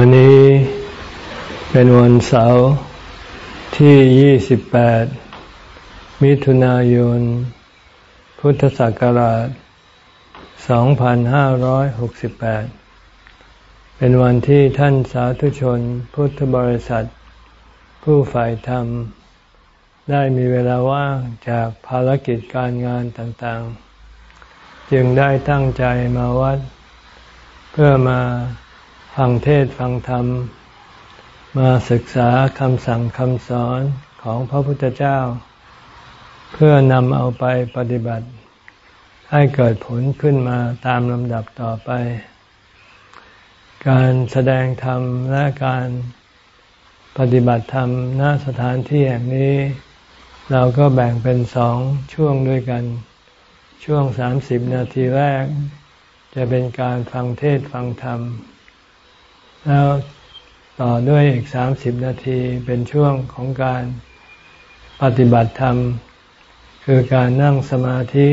วันนี้เป็นวันเสาร์ที่ 28 มิถุนายน พุทธศักราช 2568 เป็นวันที่ท่านสาธุชนพุทธบริษัท ผู้ฝ่ายธรรม ได้มีเวลาว่างจากภารกิจการงานต่างๆ จึงได้ตั้งใจมาวัด เพื่อมา ฟังเทศฟังธรรม มาศึกษาคำสั่งคำสอนของพระพุทธเจ้า เพื่อนำเอาไปปฏิบัติ ให้เกิดผลขึ้นมาตามลำดับต่อไป การแสดงธรรมและการปฏิบัติธรรมณสถานที่แห่งนี้ เราก็แบ่งเป็นสองช่วงด้วยกัน ช่วงสามสิบนาทีแรก จะเป็นการฟังเทศฟังธรรม แล้วต่อด้วยอีกสามสิบนาทีเป็นช่วงของการปฏิบัติธรรม คือการนั่งสมาธิ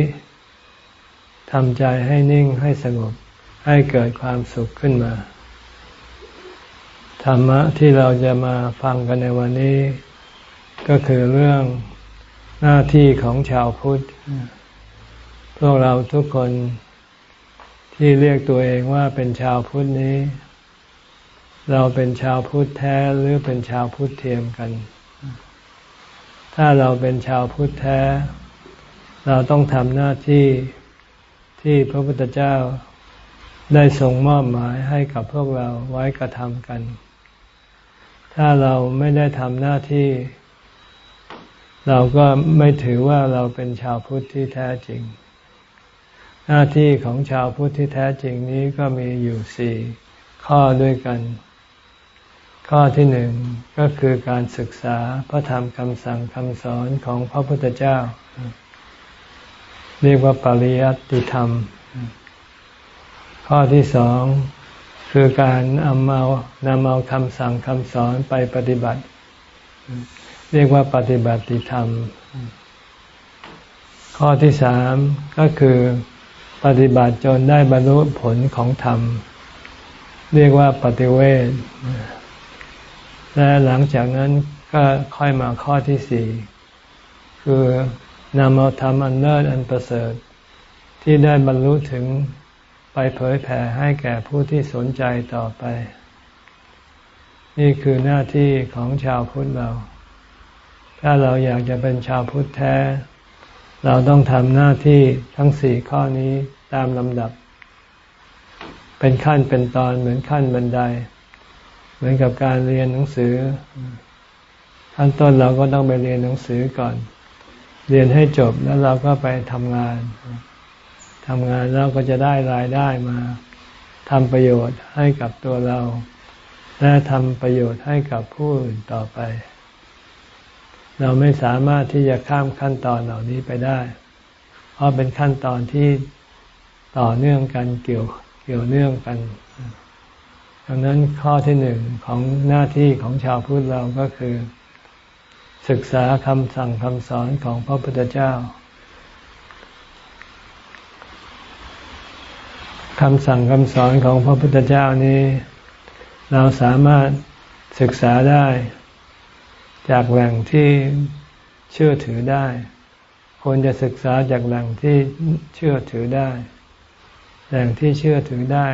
ทำใจให้นิ่งให้สงบให้เกิดความสุขขึ้นมา ธรรมะที่เราจะมาฟังกันในวันนี้ ก็คือเรื่องหน้าที่ของชาวพุทธ พวกเราทุกคนที่เรียกตัวเองว่าเป็นชาวพุทธนี้ เราเป็นชาวพุทธแท้หรือเป็นชาวพุทธเทียมกัน ถ้าเราเป็นชาวพุทธแท้ เราต้องทำหน้าที่ที่พระพุทธเจ้าได้ทรงมอบหมายให้กับพวกเราไว้กระทำกัน ถ้าเราไม่ได้ทำหน้าที่ เราก็ไม่ถือว่าเราเป็นชาวพุทธที่แท้จริง หน้าที่ของชาวพุทธที่แท้จริงนี้ก็มีอยู่สี่ข้อด้วยกัน ข้อที่หนึ่งก็คือการศึกษาพระธรรมคำสั่งคำสอนของพระพุทธเจ้า เรียกว่าปริยัติธรรม ข้อที่สองคือการนำเอานำเอาคำสั่งคำสอนไปปฏิบัติ เรียกว่าปฏิบัติธรรม ข้อที่สามก็คือปฏิบัติจนได้บรรลุผลของธรรม เรียกว่าปฏิเวท และหลังจากนั้นก็ค่อยมาข้อที่สี่คือนำเอาธรรมอันเลิศอันประเสริฐ ที่ได้บรรลุถึงไปเผยแผ่ให้แก่ผู้ที่สนใจต่อไป นี่คือหน้าที่ของชาวพุทธเรา ถ้าเราอยากจะเป็นชาวพุทธแท้ เราต้องทำหน้าที่ทั้งสี่ข้อนี้ตามลำดับ เป็นขั้นเป็นตอนเหมือนขั้นบันได เหมือนกับการเรียนหนังสือขั้นต้นเราก็ต้องไปเรียนหนังสือก่อน เรียนให้จบแล้วเราก็ไปทำงานทำงานแล้วก็จะได้รายได้มาทำประโยชน์ให้กับตัวเรา และทำประโยชน์ให้กับผู้อื่นต่อไป เราไม่สามารถที่จะข้ามขั้นตอนเหล่านี้ไปได้ เพราะเป็นขั้นตอนที่ต่อเนื่องกันเกี่ยวเกี่ยวเนื่องกัน ดังนั้นข้อที่หนึ่งของหน้าที่ของชาวพุทธเราก็คือ ศึกษาคำสั่งคำสอนของพระพุทธเจ้าคำสั่งคำสอนของพระพุทธเจ้านี้ เราสามารถศึกษาได้ จากแหล่งที่เชื่อถือได้ ควรจะศึกษาจากแหล่งที่เชื่อถือได้ แหล่งที่เชื่อถือได้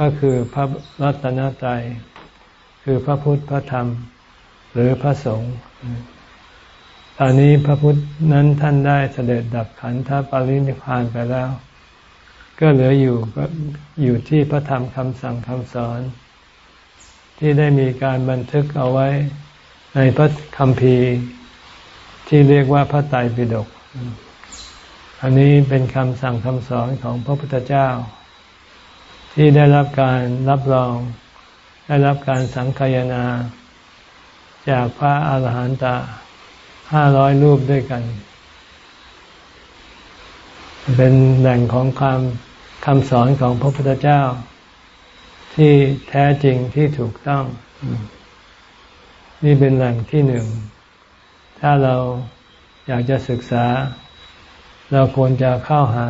ก็คือพระรัตนตรัยคือพระพุทธพระธรรม หรือพระสงฆ์ตอนนี้พระพุทธนั้นท่านได้เสด็จดับขันธปรินิพานไปแล้ว ก็เหลืออยู่ก็อยู่ที่พระธรรมคำสั่งคำสอน ที่ได้มีการบันทึกเอาไว้ในพระคัมภีร์ที่เรียกว่าพระไตรปิฎกอันนี้เป็นคำสั่งคำสอนของพระพุทธเจ้า ที่ได้รับการรับรอง ได้รับการสังคายนา จากพระอาหารหันตะห้าร้อยรูปด้วยกัน เป็นแหล่งของคำคำสอนของพระพุทธเจ้า ที่แท้จริงที่ถูกต้อง นี่เป็นแหล่งที่หนึ่ง ถ้าเราอยากจะศึกษา เราควรจะเข้าหา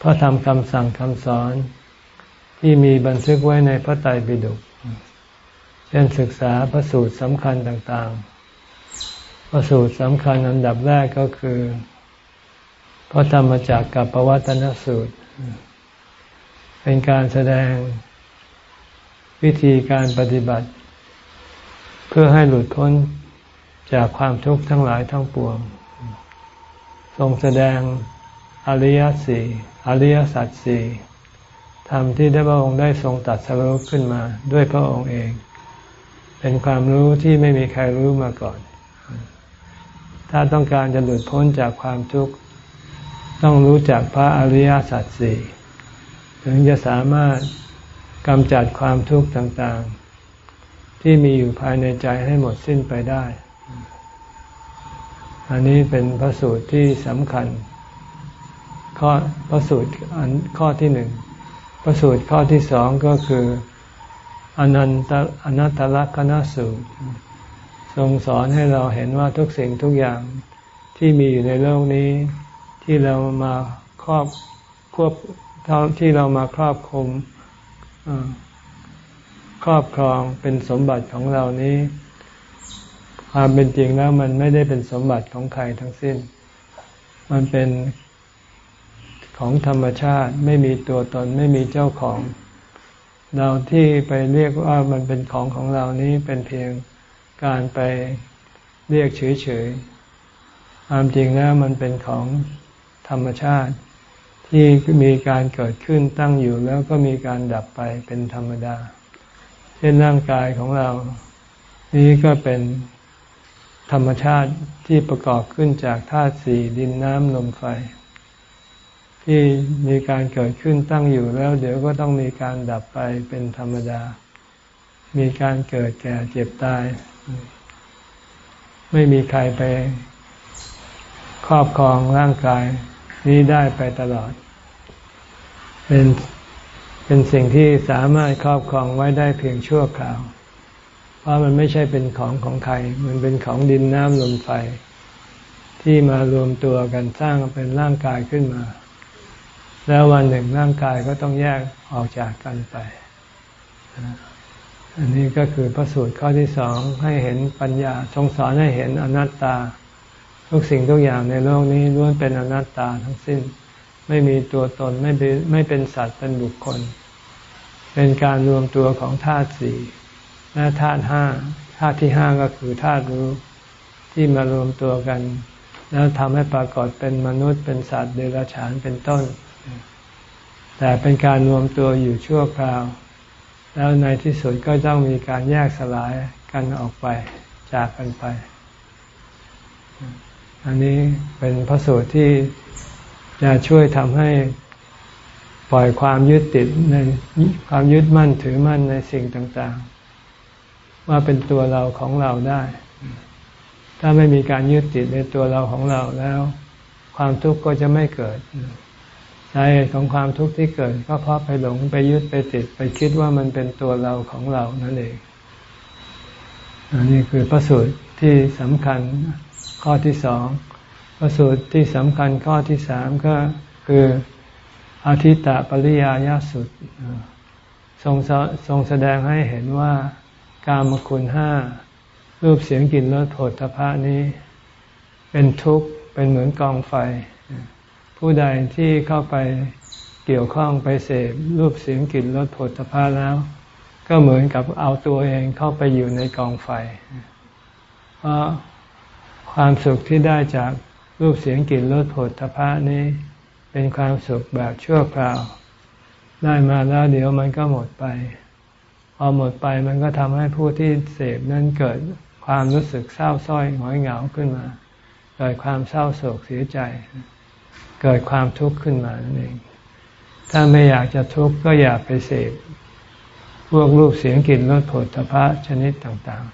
พระธรรมคำสั่งคำสอน ที่มีบันทึกไว้ในพระไตรปิฎกเช่นศึกษาพระสูตรสำคัญต่างๆ พระสูตรสำคัญอันดับแรกก็คือ พระธรรมจักรกับปวัตนสูตร เป็นการแสดงวิธีการปฏิบัติ เพื่อให้หลุดพ้นจากความทุกข์ทั้งหลายทั้งปวง ทรงแสดงอริยสี่อริยสัจสี่ ธรรมที่ได้พระองค์ได้ทรงตัดสรุปขึ้นมาด้วยพระองค์เอง เป็นความรู้ที่ไม่มีใครรู้มาก่อน ถ้าต้องการจะหลุดพ้นจากความทุกข์ ต้องรู้จักพระอริยสัจสี่ถึงจะสามารถกำจัดความทุกข์ต่างๆ ที่มีอยู่ภายในใจให้หมดสิ้นไปได้ อันนี้เป็นพระสูตรที่สำคัญ ข้อพระสูตรข้อที่หนึ่ง ระสูตรข้อที่สองก็คืออนันตอนัตตลักษณสูตร ทรงสอนให้เราเห็นว่าทุกสิ่งทุกอย่างที่มีอยู่ในโลกนี้ ที่เรามาครอบควบที่เรามาครอบคุมครอบครองเป็นสมบัติของเรานี้ความเป็นจริงแล้วมันไม่ได้เป็นสมบัติของใครทั้งสิ้น มันเป็น ของธรรมชาติ ไม่มีตัวตนไม่มีเจ้าของ เราที่ไปเรียกว่ามันเป็นของของเรานี้เป็นเพียงการไปเรียกเฉยๆความจริงแล้วมันเป็นของธรรมชาติ ที่มีการเกิดขึ้นตั้งอยู่แล้วก็มีการดับไปเป็นธรรมดา เช่นร่างกายของเรา นี้ก็เป็นธรรมชาติที่ประกอบขึ้นจากธาตุสี่ดินน้ำลมไฟ ที่มีการเกิดขึ้นตั้งอยู่แล้ว เดี๋ยวก็ต้องมีการดับไปเป็นธรรมดา มีการเกิดแก่เจ็บตาย ไม่มีใครไป ครอบครองร่างกาย นี้ได้ไปตลอด เป็นเป็นสิ่งที่สามารถครอบครองไว้ได้เพียงชั่วคราว เพราะมันไม่ใช่เป็นของของใคร มันเป็นของดินน้ำลมไฟ ที่มารวมตัวกันสร้างเป็นร่างกายขึ้นมา แล้ววันหนึ่งร่างกายก็ต้องแยกออกจากกันไป อันนี้ก็คือพระสูตรข้อที่สองให้เห็นปัญญาทรงสอนให้เห็นอนัตตา ทุกสิ่งทุกอย่างในโลกนี้ล้วนเป็นอนัตตาทั้งสิ้น ไม่มีตัวตนไม่เป็นไม่เป็นสัตว์เป็นบุคคล เป็นการรวมตัวของธาตุสี่และธาตุห้าธาตุที่ห้าก็คือธาตุรู้ที่มารวมตัวกัน แล้วทำให้ปรากฏเป็นมนุษย์เป็นสัตว์เดรัจฉานเป็นต้น แต่เป็นการรวมตัวอยู่ชั่วคราว แล้วในที่สุดก็ต้องมีการแยกสลายกันออกไปจากกันไป อันนี้เป็นพระสูตรที่จะช่วยทำให้ปล่อยความยึดติดในความยึดมั่นถือมั่นในสิ่งต่างๆ ว่าเป็นตัวเราของเราได้ ถ้าไม่มีการยึดติดในตัวเราของเราแล้ว ความทุกข์ก็จะไม่เกิดาเหตุของความทุกข์ที่เกิด ก็เพราะไปหลงไปยึดไปติดไปคิดว่ามันเป็นตัวเราของเรานั่นเองอันนี้คือพระสูตรที่สำคัญข้อที่สองพระสูตรที่สำคัญข้อที่สามก็คืออาทิตตปริยายาสุดทรงทรงแสดงให้เห็นว่าการมคุณห้ารูปเสียงกลิ่นรสผลทพะนี้ เป็นทุกข์เป็นเหมือนกองไฟ ผู้ใดที่เข้าไปเกี่ยวข้องไปเสพรูปเสียงกลิ่นรสผลทพะแล้ว ก็เหมือนกับเอาตัวเองเข้าไปอยู่ในกองไฟ เพราะความสุขที่ได้จากรูปเสียงกลิ่นรสผลทพะนี้ เป็นความสุขแบบชั่วคราว ได้มาแล้วเดี๋ยวมันก็หมดไป พอหมดไปมันก็ทำให้ผู้ที่เสพนั้นเกิดความรู้สึกเศร้าส้อยหงอยเหงาขึ้นมาเกิดความเศร้าโศกเสียใจ เกิดความทุกข์ขึ้นมานั่นเอง ถ้าไม่อยากจะทุกข์ก็อย่าไปเสพพวกรูปเสียงกลิ่นรสผลทพะชนิดต่าง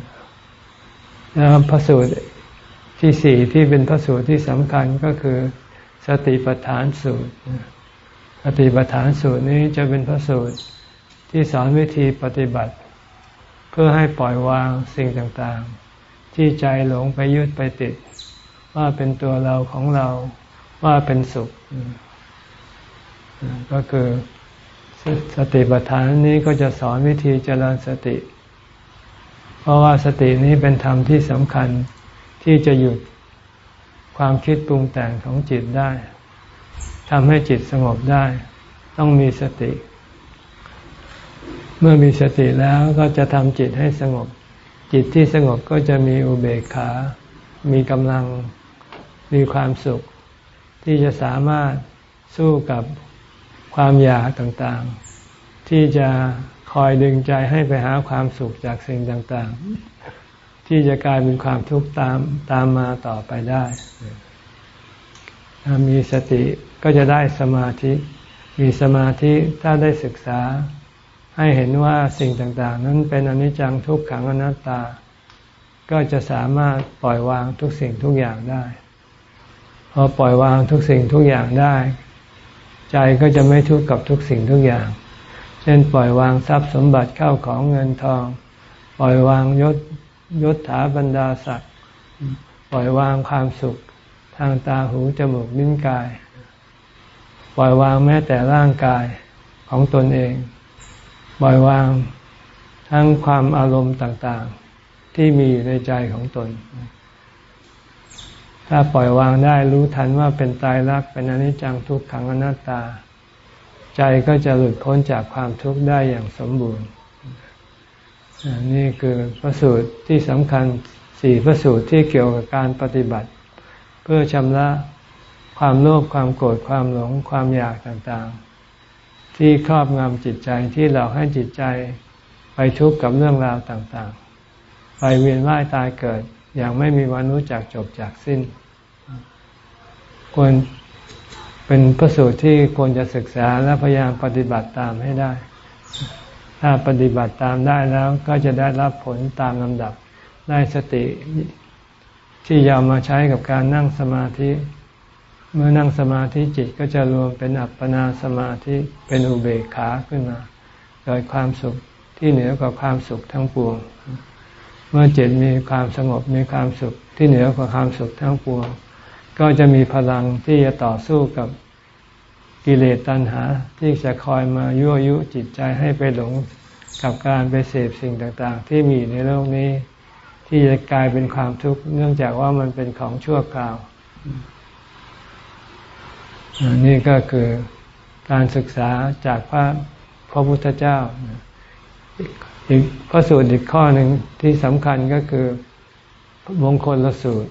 ๆแล้วพระสูตรที่สี่ที่เป็นพระสูตรที่สำคัญก็คือ สติปัฏฐานสูตร สติปัฏฐานสูตรนี้จะเป็นพระสูตรที่สอนวิธีปฏิบัติ เพื่อให้ปล่อยวางสิ่งต่างๆ ที่ใจหลงไปยึดไปติด ว่าเป็นตัวเราของเรา ว่าเป็นสุข ก็คือสติปัฏฐานนี้ก็จะสอนวิธีเจริญสติ เพราะว่าสตินี้เป็นธรรมที่สำคัญที่จะหยุดความคิดปรุงแต่งของจิตได้ทำให้จิตสงบได้ ต้องมีสติ เมื่อมีสติแล้วก็จะทำจิตให้สงบ จิตที่สงบก็จะมีอุเบกขา มีกำลัง มีความสุข ที่จะสามารถสู้กับความอยากต่างๆ ที่จะคอยดึงใจให้ไปหาความสุขจากสิ่งต่างๆ ที่จะกลายเป็นความทุกข์ตามตามมาต่อไปได้ถ้ามีสติก็จะได้สมาธิ มีสมาธิถ้าได้ศึกษา ให้เห็นว่าสิ่งต่างๆ นั้นเป็นอนิจจังทุกขังอนัตตา ก็จะสามารถปล่อยวางทุกสิ่งทุกอย่างได้ พอปล่อยวางทุกสิ่งทุกอย่างได้ ใจก็จะไม่ทุกข์กับทุกสิ่งทุกอย่าง เช่นปล่อยวางทรัพย์สมบัติเข้าของเงินทอง ปล่อยวางยศยศถาบรรดาศักดิ์ปล่อยวางความสุขทางตาหูจมูกลิ้นกาย ปล่อยวางแม้แต่ร่างกายของตนเอง ปล่อยวางทั้งความอารมณ์ต่างๆ ที่มีอยู่ในใจของตน ถ้าปล่อยวางได้รู้ทันว่าเป็นตายรักเป็นอนิจจังทุกขังอนัตตา ใจก็จะหลุดพ้นจากความทุกข์ได้อย่างสมบูรณ์ นี่คือพระสูตรที่สำคัญสี่พระสูตรที่เกี่ยวกับการปฏิบัติ เพื่อชำระความโลภความโกรธความหลงความอยากต่างๆ ที่ครอบงำจิตใจที่เราให้จิตใจไปทุกข์กับเรื่องราวต่างๆ ไปเวียนว่ายตายเกิดอย่างไม่มีวันรู้จักจบจากสิ้น ควรเป็นพระสูตรที่ควรจะศึกษาและพยายามปฏิบัติตามให้ได้ ถ้าปฏิบัติตามได้แล้วก็จะได้รับผลตามลำดับ ได้สติที่ยาวมาใช้กับการนั่งสมาธิ เมื่อนั่งสมาธิจิตก็จะรวมเป็นอัปปนาสมาธิเป็นอุเบกขาขึ้นมาเกิดความสุขที่เหนือกว่าความสุขทั้งปวง เมื่อจิตมีความสงบมีความสุขที่เหนือกว่าความสุขทั้งปวง ก็จะมีพลังที่จะต่อสู้กับกิเลสตัณหา ที่จะคอยมายั่วยุจิตใจให้ไปหลงกับการไปเสพสิ่งต่างๆ ที่มีในโลกนี้ ที่จะกลายเป็นความทุกข์เนื่องจากว่ามันเป็นของชั่วคราว นี่ก็คือการศึกษาจากพระพระพุทธเจ้าอีกพระสูตรอีกข้อหนึ่งที่สำคัญก็คือมงคลละสูตร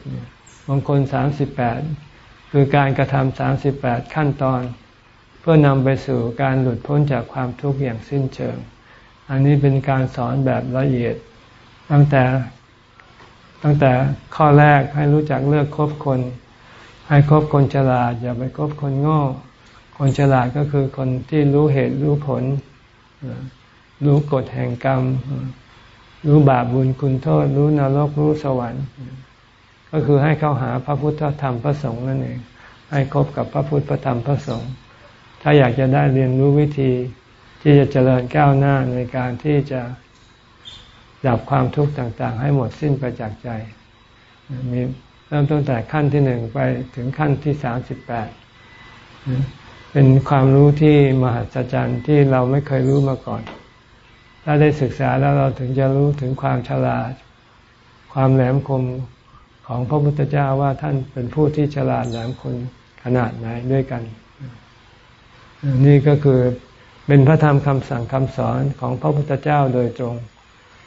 มงคลสามสิบแปดคือการกระทำสามสิบแปดขั้นตอน เพื่อนำไปสู่การหลุดพ้นจากความทุกข์อย่างสิ้นเชิง อันนี้เป็นการสอนแบบละเอียด ตั้งแต่ ตั้งแต่ข้อแรกให้รู้จักเลือกคบคน ให้คบคนฉลาด อย่าไปคบคนโง่ คนฉลาดก็คือคนที่รู้เหตุรู้ผล รู้กฎแห่งกรรม รู้บาปบุญคุณโทษ รู้นรกรู้สวรรค์ ก็คือให้เข้าหาพระพุทธธรรมพระสงฆ์นั่นเอง ให้คบกับพระพุทธพระธรรมพระสงฆ์ถ้าอยากจะได้เรียนรู้วิธีที่จะเจริญก้าวหน้าในการที่จะดับความทุกข์ต่าง ๆ ให้หมดสิ้นไปจากใจ มีเริ่มตั้งแต่ขั้นที่หนึ่งไปถึงขั้นที่สามสิบแปดเป็นความรู้ที่มหัศจรรย์ที่เราไม่เคยรู้มาก่อน ถ้าได้ศึกษาแล้วเราถึงจะรู้ถึงความฉลาด ความแหลมคม ของพระพุทธเจ้าว่าท่านเป็นผู้ที่ฉลาดแหลมคมขนาดไหนด้วยกัน นี่ก็คือเป็นพระธรรมคำสั่งคำสอนของพระพุทธเจ้าโดยตรง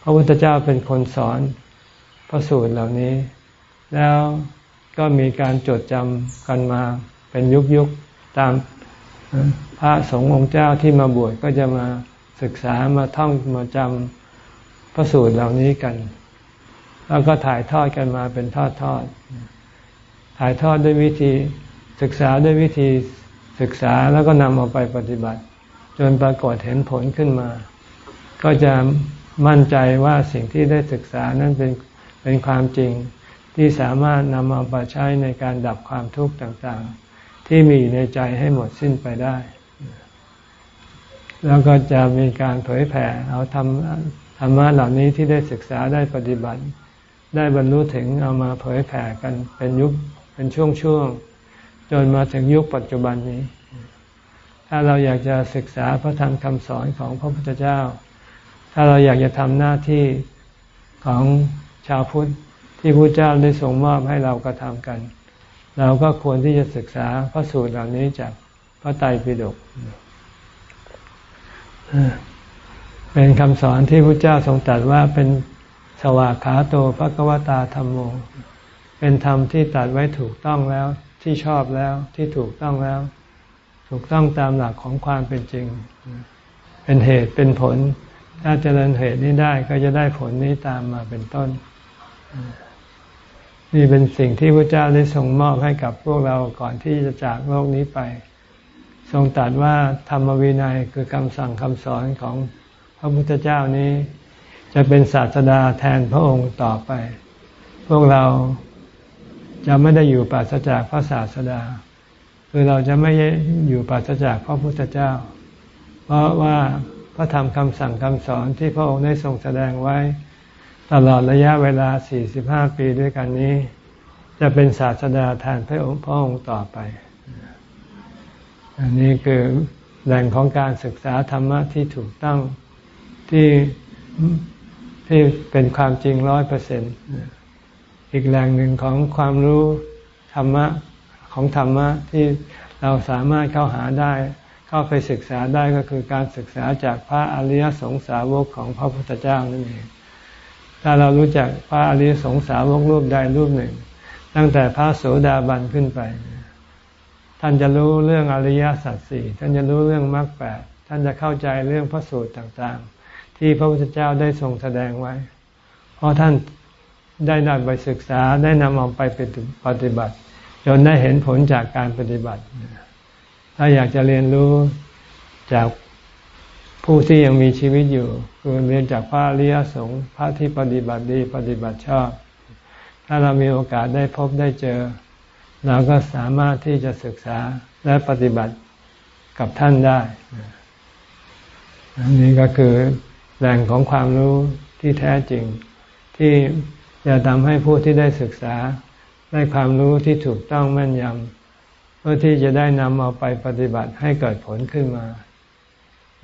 พระพุทธเจ้าเป็นคนสอนพระสูตรเหล่านี้ แล้วก็มีการจดจำกันมาเป็นยุคยุคตามพระสงฆ์องค์เจ้าที่มาบวชก็จะมาศึกษามาท่องมาจำพระสูตรเหล่านี้กัน แล้วก็ถ่ายทอดกันมาเป็นทอดทอดถ่ายทอดด้วยวิธีศึกษาด้วยวิธีศึกษาแล้วก็นำเอาไปปฏิบัติ จนปรากฏเห็นผลขึ้นมา ก็จะมั่นใจว่าสิ่งที่ได้ศึกษานั้นเป็นเป็นความจริงที่สามารถนำเอาปใช้ในการดับความทุกข์ต่างๆ ที่มีอยู่ในใจให้หมดสิ้นไปได้ แล้วก็จะมีการเผยแผ่เอาธรรมธรรมะเหล่านี้ที่ได้ศึกษาได้ปฏิบัติ ได้บรรลุถึงเอามาเผยแผ่กันเป็นยุคเป็นช่วงๆจนมาถึงยุคปัจจุบันนี้ ถ้าเราอยากจะศึกษาพระธรรมคำสอนของพระพุทธเจ้า ถ้าเราอยากจะทำหน้าที่ของชาวพุทธที่พระเจ้าได้ทรงมอบให้เรากระทำกัน เราก็ควรที่จะศึกษาพระสูตรเหล่านี้จากพระไตรปิฎกเป็นคำสอนที่พระเจ้าทรงตรัสว่าเป็น สวากขาโตภควตาธรรมโม เป็นธรรมที่ตัดไว้ถูกต้องแล้วที่ชอบแล้วที่ถูกต้องแล้ว ถูกต้องตามหลักของความเป็นจริง เป็นเหตุเป็นผล ถ้าเจริญเหตุนี้ได้ก็จะได้ผลนี้ตามมาเป็นต้น นี่เป็นสิ่งที่พระเจ้าได้ทรงมอบให้กับพวกเราก่อนที่จะจากโลกนี้ไป ทรงตรัสว่าธรรมวินัยคือคำสั่งคำสอนของพระพุทธเจ้านี้ จะเป็นศาสดาแทนพระองค์ต่อไป พวกเราจะไม่ได้อยู่ปราศจากพระศาสดา คือเราจะไม่อยู่ปราศจากพระพุทธเจ้า เพราะว่าพระธรรมคำสั่งคำสอนที่พระองค์ได้ทรงแสดงไว้ ตลอดระยะเวลา 45 ปีด้วยกันนี้ จะเป็นศาสดาแทนพระองค์พระองค์ต่อไป อันนี้คือแหล่งของการศึกษาธรรมะที่ถูกต้องที่ ที่เป็นความจริงร้อยเปอร์เซ็นต์อีกแหล่งหนึ่งของความรู้ธรรมะของธรรมะที่เราสามารถเข้าหาได้ เข้าไปศึกษาได้ก็คือการศึกษาจากพระอริยสงสาวกของพระพุทธเจ้านั่นเองถ้าเรารู้จักพระอริยสงสาวกรูปใดรูปหนึ่ง ตั้งแต่พระโสดาบันขึ้นไป ท่านจะรู้เรื่องอริยสัจสี่ท่านจะรู้เรื่องมรรคแปดท่านจะเข้าใจเรื่องพระสูตรต่างๆ ที่พระพุทธเจ้าได้ทรงแสดงไว้ เพราะท่านได้นำไปศึกษาได้นำเอาไปปฏิบัติ จนได้เห็นผลจากการปฏิบัติ ถ้าอยากจะเรียนรู้จากผู้ที่ยังมีชีวิตอยู่คือเรียนจากพระริยสงฆ์พระที่ปฏิบัติดีปฏิบัติชอบ ถ้าเรามีโอกาสได้พบได้เจอ เราก็สามารถที่จะศึกษาและปฏิบัติกับท่านได้ อันนี้ก็คือ แหล่งของความรู้ที่แท้จริง ที่จะทำให้ผู้ที่ได้ศึกษา ได้ความรู้ที่ถูกต้องแม่นยำเพื่อที่จะได้นำเอาไปปฏิบัติให้เกิดผลขึ้นมา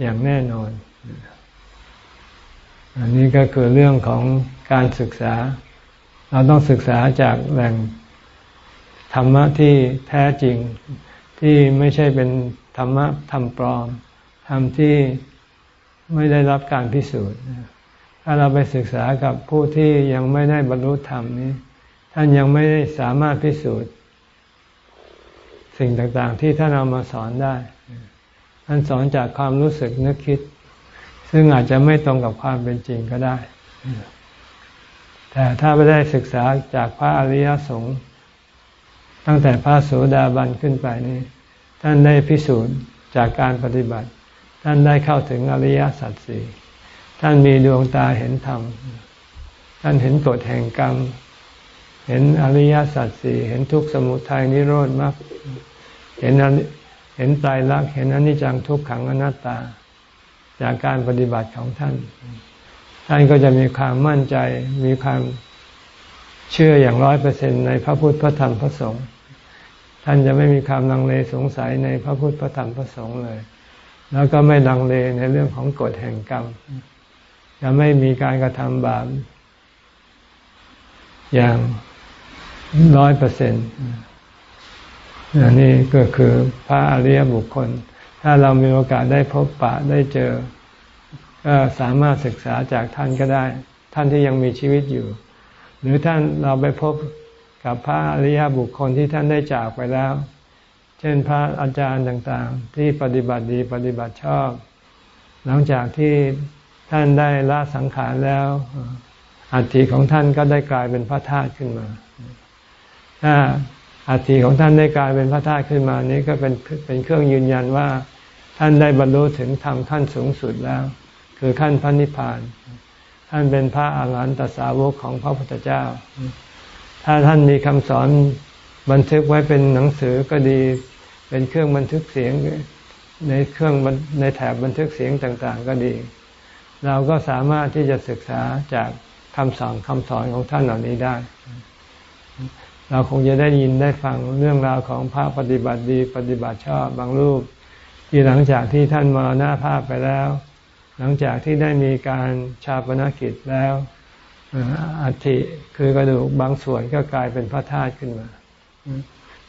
อย่างแน่นอน อันนี้ก็คือเรื่องของการศึกษา เราต้องศึกษาจากแหล่งธรรมะที่แท้จริงที่ไม่ใช่เป็นธรรมะธรรมปลอมธรรมที่ ไม่ได้รับการพิสูจน์ ถ้าเราไปศึกษากับผู้ที่ยังไม่ได้บรรลุธรรมนี้ ท่านยังไม่ได้สามารถพิสูจน์ สิ่งต่างๆ ที่ท่านเอามาสอนได้ ท่านสอนจากความรู้สึกนึกคิด ซึ่งอาจจะไม่ตรงกับความเป็นจริงก็ได้ แต่ถ้าไม่ได้ศึกษาจากพระอริยสงฆ์ตั้งแต่พระโสดาบันขึ้นไปนี้ ท่านได้พิสูจน์จากการปฏิบัติ ท่านได้เข้าถึงอริยสัจสี่ท่านมีดวงตาเห็นธรรม ท่านเห็นกฎแห่งกรรม เห็นอริยสัจสี่เห็นทุกขสมุทัยนิโรธมรรคเห็นเห็นตายรักเห็นอนิจจังทุกขังอนัตตา จากการปฏิบัติของท่าน ท่านก็จะมีความมั่นใจมีความเชื่ออย่างร้อยเปอร์เซ็นในพระพุทธพระธรรมพระสงฆ์ท่านจะไม่มีความลังเลสงสัยในพระพุทธพระธรรมพระสงฆ์เลย แล้วก็ไม่ลังเลในเรื่องของกฎแห่งกรรมจะไม่มีการกระทำบาปอย่างร้อยเปอร์เซ็นต์อันนี้ก็คือพระอริยบุคคล ถ้าเรามีโอกาสได้พบปะได้เจอ ก็สามารถศึกษาจากท่านก็ได้ ท่านที่ยังมีชีวิตอยู่ หรือท่านเราไปพบกับพระอริยบุคคลที่ท่านได้จากไปแล้ว เช่นพระอาจารย์ต่างๆ ที่ปฏิบัติดีปฏิบัติชอบ หลังจากที่ท่านได้ละสังขารแล้วอัฐิของท่านก็ได้กลายเป็นพระธาตุขึ้นมา ถ้าอัฐิของท่านได้กลายเป็นพระธาตุขึ้นมานี้ก็เป็นเป็นเครื่องยืนยันว่า ท่านได้บรรลุถึงธรรมขั้นสูงสุดแล้ว คือขั้นพระนิพพาน ท่านเป็นพระอาหารหันตสาวกของพระพุทธเจ้า ถ้าท่านมีคำสอนบันทึกไว้เป็นหนังสือก็ดี เป็นเครื่องบันทึกเสียงในเครื่องในแถบบันทึกเสียงต่างๆ ก็ดี เราก็สามารถที่จะศึกษาจากคำสอนคำสอนของท่านเหล่านี้ได้ เราคงจะได้ยินได้ฟังเรื่องราวของพระปฏิบัติดี ปฏิบัติชอบบางรูป ที่หลังจากที่ท่านมรณภาพไปแล้ว หลังจากที่ได้มีการชาปนกิจแล้วอัฐิคือกระดูกบางส่วนก็กลายเป็นพระธาตุขึ้นมา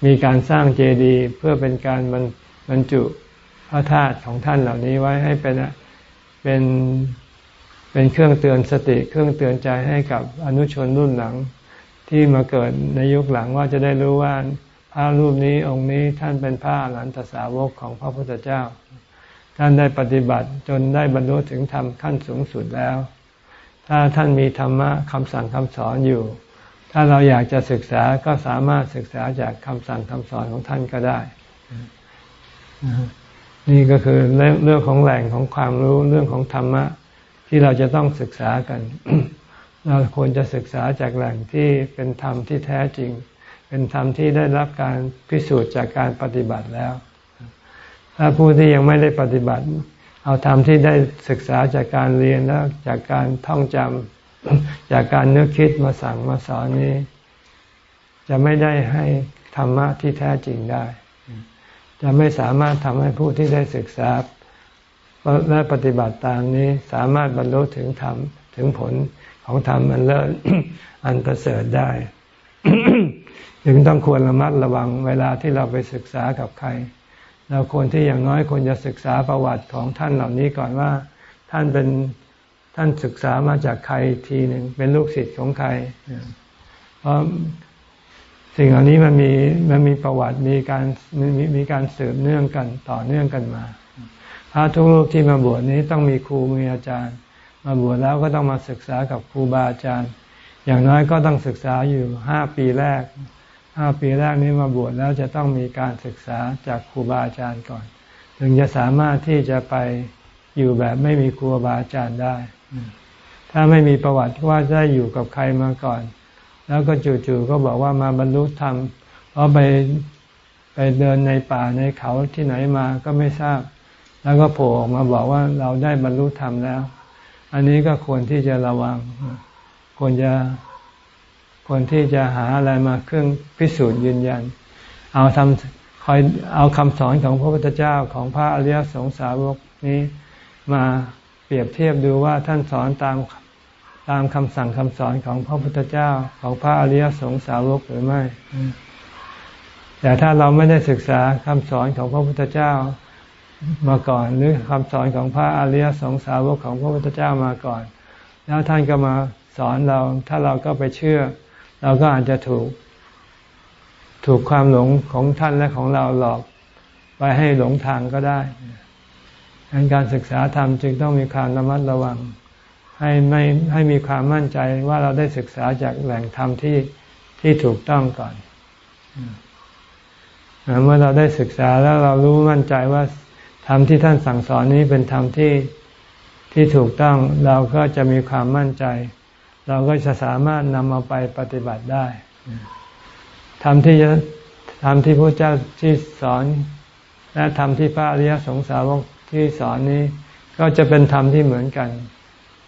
มีการสร้างเจดีย์เพื่อเป็นการบรรจุพระธาตุของท่านเหล่านี้ไว้ให้เป็นเป็นเป็นเครื่องเตือนสติเครื่องเตือนใจให้กับอนุชนรุ่นหลัง ที่มาเกิดในยุคหลังว่าจะได้รู้ว่าพระรูปนี้องค์นี้ท่านเป็นพระอรหันตสาวกของพระพุทธเจ้า ท่านได้ปฏิบัติจนได้บรรลุถึงธรรมขั้นสูงสุดแล้ว ถ้าท่านมีธรรมะคำสั่งคำสอนอยู่ ถ้าเราอยากจะศึกษาก็สามารถศึกษาจากคำสั่งคำสอนของท่านก็ได้ นี่ก็คือเรื่องของแหล่งของความรู้เรื่องของธรรมะ ที่เราจะต้องศึกษากัน เราควรจะศึกษาจากแหล่งที่เป็นธรรมที่แท้จริง เป็นธรรมที่ได้รับการพิสูจน์จากการปฏิบัติแล้ว ถ้าผู้ที่ยังไม่ได้ปฏิบัติ เอาธรรมที่ได้ศึกษาจากการเรียนแล้วจากการท่องจำ จากการนึกคิดมาสั่งมาสอนนี้ จะไม่ได้ให้ธรรมะที่แท้จริงได้ จะไม่สามารถทำให้ผู้ที่ได้ศึกษาและปฏิบัติตามนี้สามารถบรรลุถึงธรรมถึงผลของธรรมอันเลิศอันประเสริฐได้จึงต้องควรระมัดระวังเวลาที่เราไปศึกษากับใคร เราควรที่อย่างน้อยควรจะศึกษาประวัติของท่านเหล่านี้ก่อนว่า ท่านเป็น ท่านศึกษามาจากใครทีหนึ่งเป็นลูกศิษย์ของใคร เพราะสิ่งเหล่านี้มันมีมันมีประวัติมีการมีมีการสืบเนื่องกันต่อเนื่องกันมาพระทุกรูปที่มาบวชนี้ต้องมีครูมีอาจารย์ มาบวชแล้วก็ต้องมาศึกษากับครูบาอาจารย์ อย่างน้อยก็ต้องศึกษาอยู่ห้าปีแรกห้าปีแรกนี้มาบวชแล้วจะต้องมีการศึกษาจากครูบาอาจารย์ก่อน ถึงจะสามารถที่จะไปอยู่แบบไม่มีครูบาอาจารย์ได้ ถ้าไม่มีประวัติว่าได้อยู่กับใครมาก่อน แล้วก็จู่ๆก็บอกว่ามาบรรลุธรรมเพราะไปไปเดินในป่าในเขาที่ไหนมาก็ไม่ทราบ แล้วก็โผล่ออกมาบอกว่าเราได้บรรลุธรรมแล้ว อันนี้ก็ควรที่จะระวัง ควรจะควรที่จะหาอะไรมาเครื่องพิสูจน์ยืนยัน เอาทำคอยเอาคำสอนของพระพุทธเจ้าของพระอริยสงสาวกนี้มา เปรียบเทียบดูว่าท่านสอนตามตามคำสั่งคำสอนของพระพุทธเจ้าของพระอริยสงสาวกหรือไม่ แต่ถ้าเราไม่ได้ศึกษาคำสอนของพระพุทธเจ้ามาก่อน หรือคำสอนของพระอริยสงสาวกของพระพุทธเจ้ามาก่อน แล้วท่านก็มาสอนเรา ถ้าเราก็ไปเชื่อ เราก็อาจจะถูก ถูกความหลงของท่านและของเราหลอก ไปให้หลงทางก็ได้ ดังการศึกษาธรรมจึงต้องมีความระมัดระวัง ให้ไม่ให้มีความมั่นใจว่าเราได้ศึกษาจากแหล่งธรรมที่ที่ถูกต้องก่อน เมื่อเราได้ศึกษาแล้วเรารู้มั่นใจว่าธรรมที่ท่านสั่งสอนนี้เป็นธรรมที่ที่ถูกต้องเราก็จะมีความมั่นใจ เราก็จะสามารถนำเอาไปปฏิบัติได้ธรรมที่ธรรมที่พระเจ้าที่สอน และธรรมที่พระอริยสงสาวก ที่สอนนี้ ก็จะเป็นธรรมที่เหมือนกัน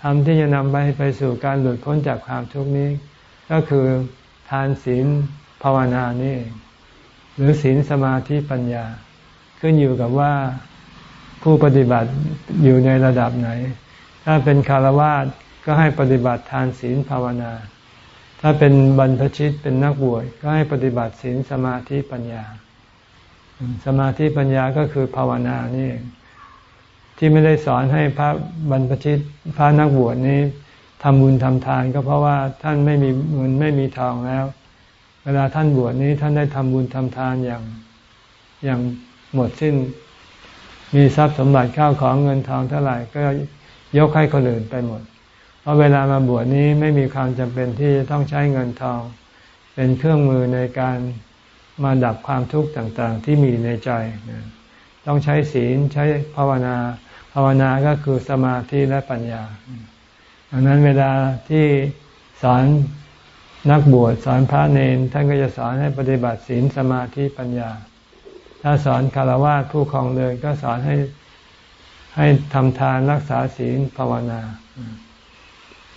ธรรมที่จะนำไปไปสู่การหลุดพ้นจากความทุกข์นี้ ก็คือทานศีลภาวนานี่เองหรือศีลสมาธิปัญญา ขึ้นอยู่กับว่าผู้ปฏิบัติอยู่ในระดับไหน ถ้าเป็นคารวะก็ให้ปฏิบัติทานศีลภาวนา ถ้าเป็นบรรพชิตเป็นนักบวชก็ให้ปฏิบัติศีลสมาธิปัญญา สมาธิปัญญาก็คือภาวนานี่เอง ที่ไม่ได้สอนให้พระบรรพชิตพระนักบวชนี้ทำบุญทำทาน ก็เพราะว่าท่านไม่มีเงินไม่มีทองแล้ว เวลาท่านบวชนี้ท่านได้ทำบุญทำทานอย่างอย่างหมดสิ้น มีทรัพย์สมบัติข้าวของเงินทองเท่าไหร่ก็ยกให้คนอื่นไปหมด เพราะเวลามาบวชนี้ไม่มีความจำเป็นที่จะต้องใช้เงินทอง เป็นเครื่องมือในการมาดับความทุกข์ต่างๆ ที่มีในใจ ต้องใช้ศีลใช้ภาวนา ภาวนาก็คือสมาธิและปัญญา ดังนั้นเวลาที่สอนนักบวชสอนพระเนนท่านก็จะสอนให้ปฏิบัติศีลสมาธิปัญญา ถ้าสอนคารวะผู้ครองเดินก็สอนให้ให้ทำทานรักษาศีลภาวนา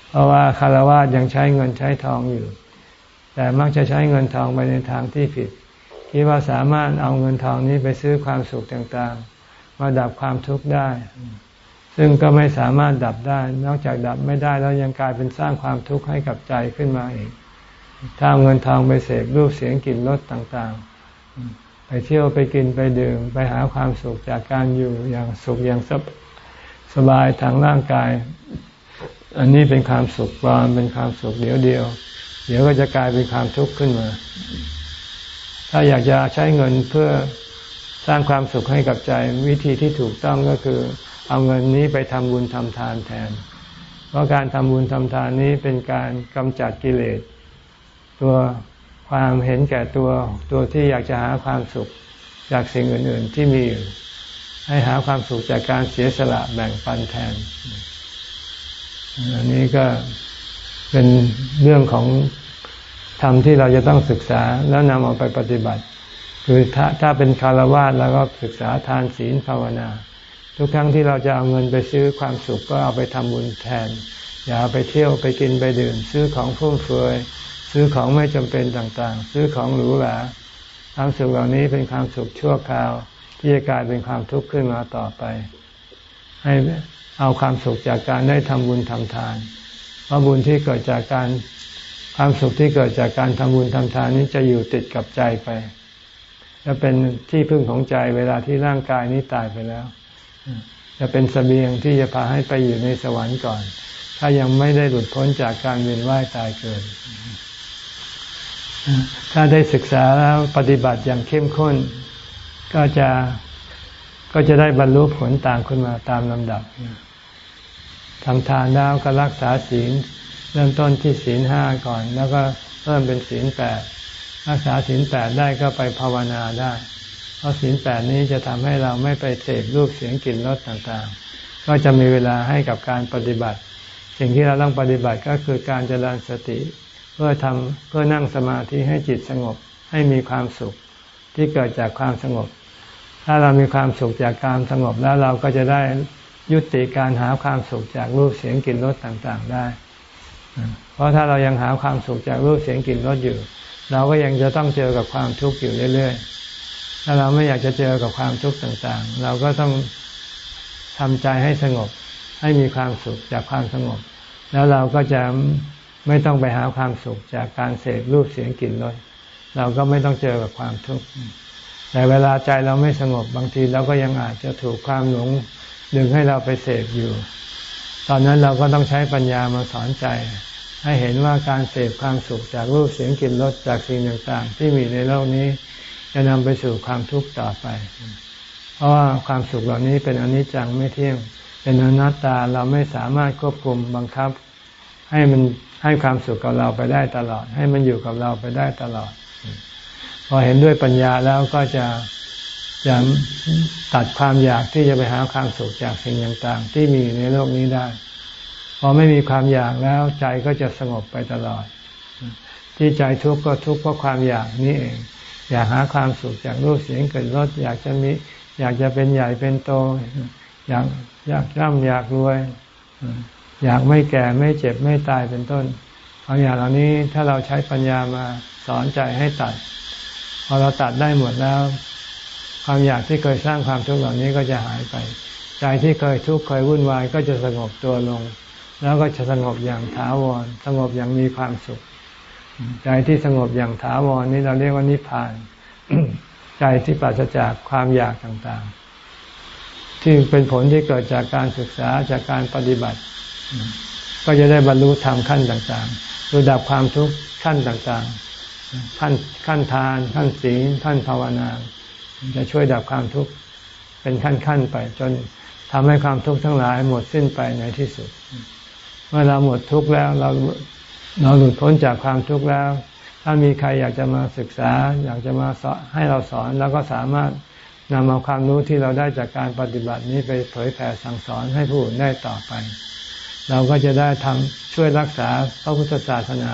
เพราะว่าคารวะยังใช้เงินใช้ทองอยู่ แต่มักจะใช้เงินทองไปในทางที่ผิด คิดว่าสามารถเอาเงินทองนี้ไปซื้อความสุขต่างๆ มาดับความทุกข์ได้ ซึ่งก็ไม่สามารถดับได้ นอกจากดับไม่ได้แล้วยังกลายเป็นสร้างความทุกข์ให้กับใจขึ้นมาอีก ถ้าเงินทองไปเสพรูปเสียงกลิ่นรสต่างๆ ไปเที่ยวไปกินไปดื่ม ไปหาความสุขจากการอยู่อย่างสุขอย่างสบายทางร่างกาย อันนี้เป็นความสุขปลอมเป็นความสุขเดียวเดียว เดี๋ยวก็จะกลายเป็นความทุกข์ขึ้นมา ถ้าอยากจะใช้เงินเพื่อ สร้างความสุขให้กับใจวิธีที่ถูกต้องก็คือ เอาเงินนี้ไปทำบุญทำทานแทน เพราะการทำบุญทำทานนี้เป็นการกำจัดกิเลส ตัวความเห็นแก่ตัวตัวที่อยากจะหาความสุขจากสิ่งอื่น ๆ ที่มีอยู่ให้หาความสุขจากการเสียสละแบ่งปันแทน อันนี้ก็เป็นเรื่องของธรรมที่เราจะต้องศึกษาแล้วนำเอาไปปฏิบัติ คือถ้าถ้าเป็นคารวะแล้วก็ศึกษาทานศีลภาวนา ทุกครั้งที่เราจะเอาเงินไปซื้อความสุขก็เอาไปทำบุญแทน อย่าไปเที่ยวไปกินไปดื่ม ซื้อของฟุ่มเฟือยซื้อของไม่จำเป็นต่างๆ ซื้อของหรูหราความสุขเหล่านี้เป็นความสุขชั่วคราว ที่จะกลายเป็นความทุกข์ขึ้นมาต่อไป ให้เอาความสุขจากการได้ทำบุญทำทาน เพราะบุญที่เกิดจากการความสุขที่เกิดจากการทำบุญทำทานนี้จะอยู่ติดกับใจไป จะเป็นที่พึ่งของใจเวลาที่ร่างกายนี้ตายไปแล้ว จะเป็นสเสบียงที่จะพาให้ไปอยู่ในสวรรค์ก่อน ถ้ายังไม่ได้หลุดพ้นจากการเวียนว่ายตายเกิด ถ้าได้ศึกษาแล้วปฏิบัติอย่างเข้มข้น ก็จะก็จะได้บรรลุผลตามขึ้นมาตามลำดับทำทานแล้วก็รักษาศีล เริ่มต้นที่ศีลห้าก่อน แล้วก็เพิ่มเป็นศีลแปด รักษาศีลแปดได้ก็ไปภาวนาได้ เพราะศีลแปดนี้จะทำให้เราไม่ไปเสพรูปเสียงกลิ่นรสต่างๆ ก็จะมีเวลาให้กับการปฏิบัติ สิ่งที่เราต้องปฏิบัติก็คือการเจริญสติ เพื่อทำเพื่อนั่งสมาธิให้จิตสงบให้มีความสุขที่เกิดจากความสงบ ถ้าเรามีความสุขจากการสงบแล้วเราก็จะได้ยุติการหาความสุขจากรูปเสียงกลิ่นรสต่างๆได้ เพราะถ้าเรายังหาความสุขจากรูปเสียงกลิ่นรสอยู่ เราก็ยังจะต้องเจอกับความทุกข์อยู่เรื่อยๆ ถ้าเราไม่อยากจะเจอกับความทุกข์ต่างๆ เราก็ต้องทำใจให้สงบ ให้มีความสุขจากความสงบ แล้วเราก็จะไม่ต้องไปหาความสุขจากการเสพรูปเสียงกลิ่นรสเราก็ไม่ต้องเจอกับความทุกข์แต่เวลาใจเราไม่สงบบางทีเราก็ยังอาจจะถูกความหลงดึงให้เราไปเสพอยู่ ตอนนั้นเราก็ต้องใช้ปัญญามาสอนใจ ให้เห็นว่าการเสพความสุขจากรูปเสียงกลิ่นรสจากสิ่งต่างๆ ที่มีในโลกนี้จะนำไปสู่ความทุกข์ต่อไป เพราะว่าความสุขเหล่านี้เป็นอนิจจังไม่เที่ยง เป็นอนัตตาเราไม่สามารถควบคุมบังคับ ให้มันให้ความสุขกับเราไปได้ตลอด ให้มันอยู่กับเราไปได้ตลอด พอเห็นด้วยปัญญาแล้วก็จะจะตัดความอยากที่จะไปหาความสุขจากสิ่งต่างๆ ที่มีในโลกนี้ได้ อไม่มีความอยากแล้วใจก็จะสงบไปตลอด ที่ใจทุกข์ก็ทุกข์เพราะความอยากนี่เอง อยากหาความสุขจากรูปเสียงเกิดรสอยากจะมีอยากจะเป็นใหญ่เป็นโต อยากอยากร่ำอยากรวย อยากไม่แก่ไม่เจ็บไม่ตายเป็นต้นเอาอย่างเหล่านี้ถ้าเราใช้ปัญญามาสอนใจให้ตัด พอเราตัดได้หมดแล้ว ความอยากที่เคยสร้างความทุกข์เหล่านี้ก็จะหายไป ใจที่เคยทุกข์เคยวุ่นวายก็จะสงบตัวลง แล้วก็จะสงบอย่างถาวร สงบอย่างมีความสุข ใจที่สงบอย่างถาวรนี้เราเรียกว่านิพพาน ใจที่ปราศจากความอยากต่างๆ ที่เป็นผลที่เกิดจากการศึกษาจากการปฏิบัติ ก็จะได้บรรลุธรรมขั้นต่างๆ ระดับความทุกข์ขั้นต่างๆ ขั้นขั้นทาน ขั้นศีลขั้นภาวนาจะช่วยดับความทุกข์เป็นขั้นๆไปจนทำให้ความทุกข์ทั้งหลายหมดสิ้นไปในที่สุด มื่อเราหมดทุกข์แล้วเราเราหลุดพ้นจากความทุกข์แล้ว ถ้ามีใครอยากจะมาศึกษา อยากจะมาสอนให้เราสอนเราก็สามารถนำเอาความรู้ที่เราได้จากการปฏิบัตินี้ไปเผยแผ่สั่งสอนให้ผู้อื่นได้ต่อไป เราก็จะได้ทำช่วยรักษาพระพุทธศาสนา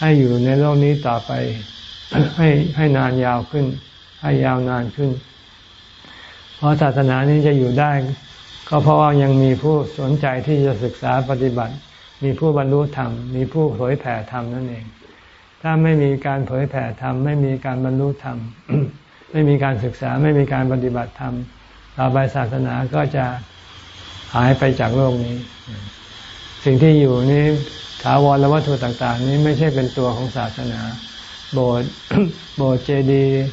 ให้อยู่ในโลกนี้ต่อไป ให้ให้นานยาวขึ้น ให้ยาวนานขึ้น เพราะศาสนานี้จะอยู่ได้ ก็เพราะว่ายังมีผู้สนใจที่จะศึกษาปฏิบัติ มีผู้บรรลุธรรม มีผู้เผยแผ่ธรรมนั่นเอง ถ้าไม่มีการเผยแผ่ธรรม ไม่มีการบรรลุธรรม ไม่มีการศึกษา ไม่มีการปฏิบัติธรรมต่อไปศาสนาก็จะหายไปจากโลกนี้ สิ่งที่อยู่นี้ถาวรและวัตถุต่าง ๆ นี้ไม่ใช่เป็นตัวของศาสนา โบสถ์โบสถ์เจดีย์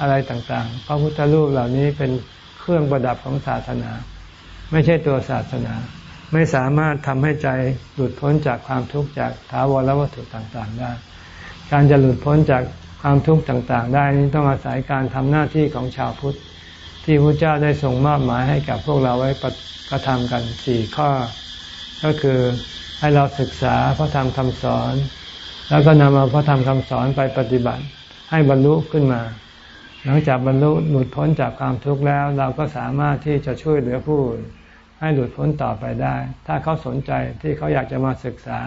อะไรต่าง ๆ พระพุทธรูปเหล่านี้เป็นเครื่องประดับของศาสนา ไม่ใช่ตัวศาสนา ไม่สามารถทำให้ใจหลุดพ้นจากความทุกข์จากถาวรและวัตถุต่างๆได้ การจะหลุดพ้นจากความทุกข์ต่างๆ ได้นี้ต้องอาศัยการทำหน้าที่ของชาวพุทธ ที่พระเจ้าได้ทรงมอบหมายให้กับพวกเราไว้กระทำกันสี่ข้อ ก็คือให้เราศึกษาพระธรรมคำสอน แล้วก็นำเอาพระธรรมคำสอนไปปฏิบัติ ให้บรรลุขึ้นมา หลังจากบรรลุหลุดพ้นจากความทุกข์แล้ว เราก็สามารถที่จะช่วยเหลือผู้อื่น ให้หลุดพ้นต่อไปได้ ถ้าเขาสนใจที่เขาอยากจะมาศึกษา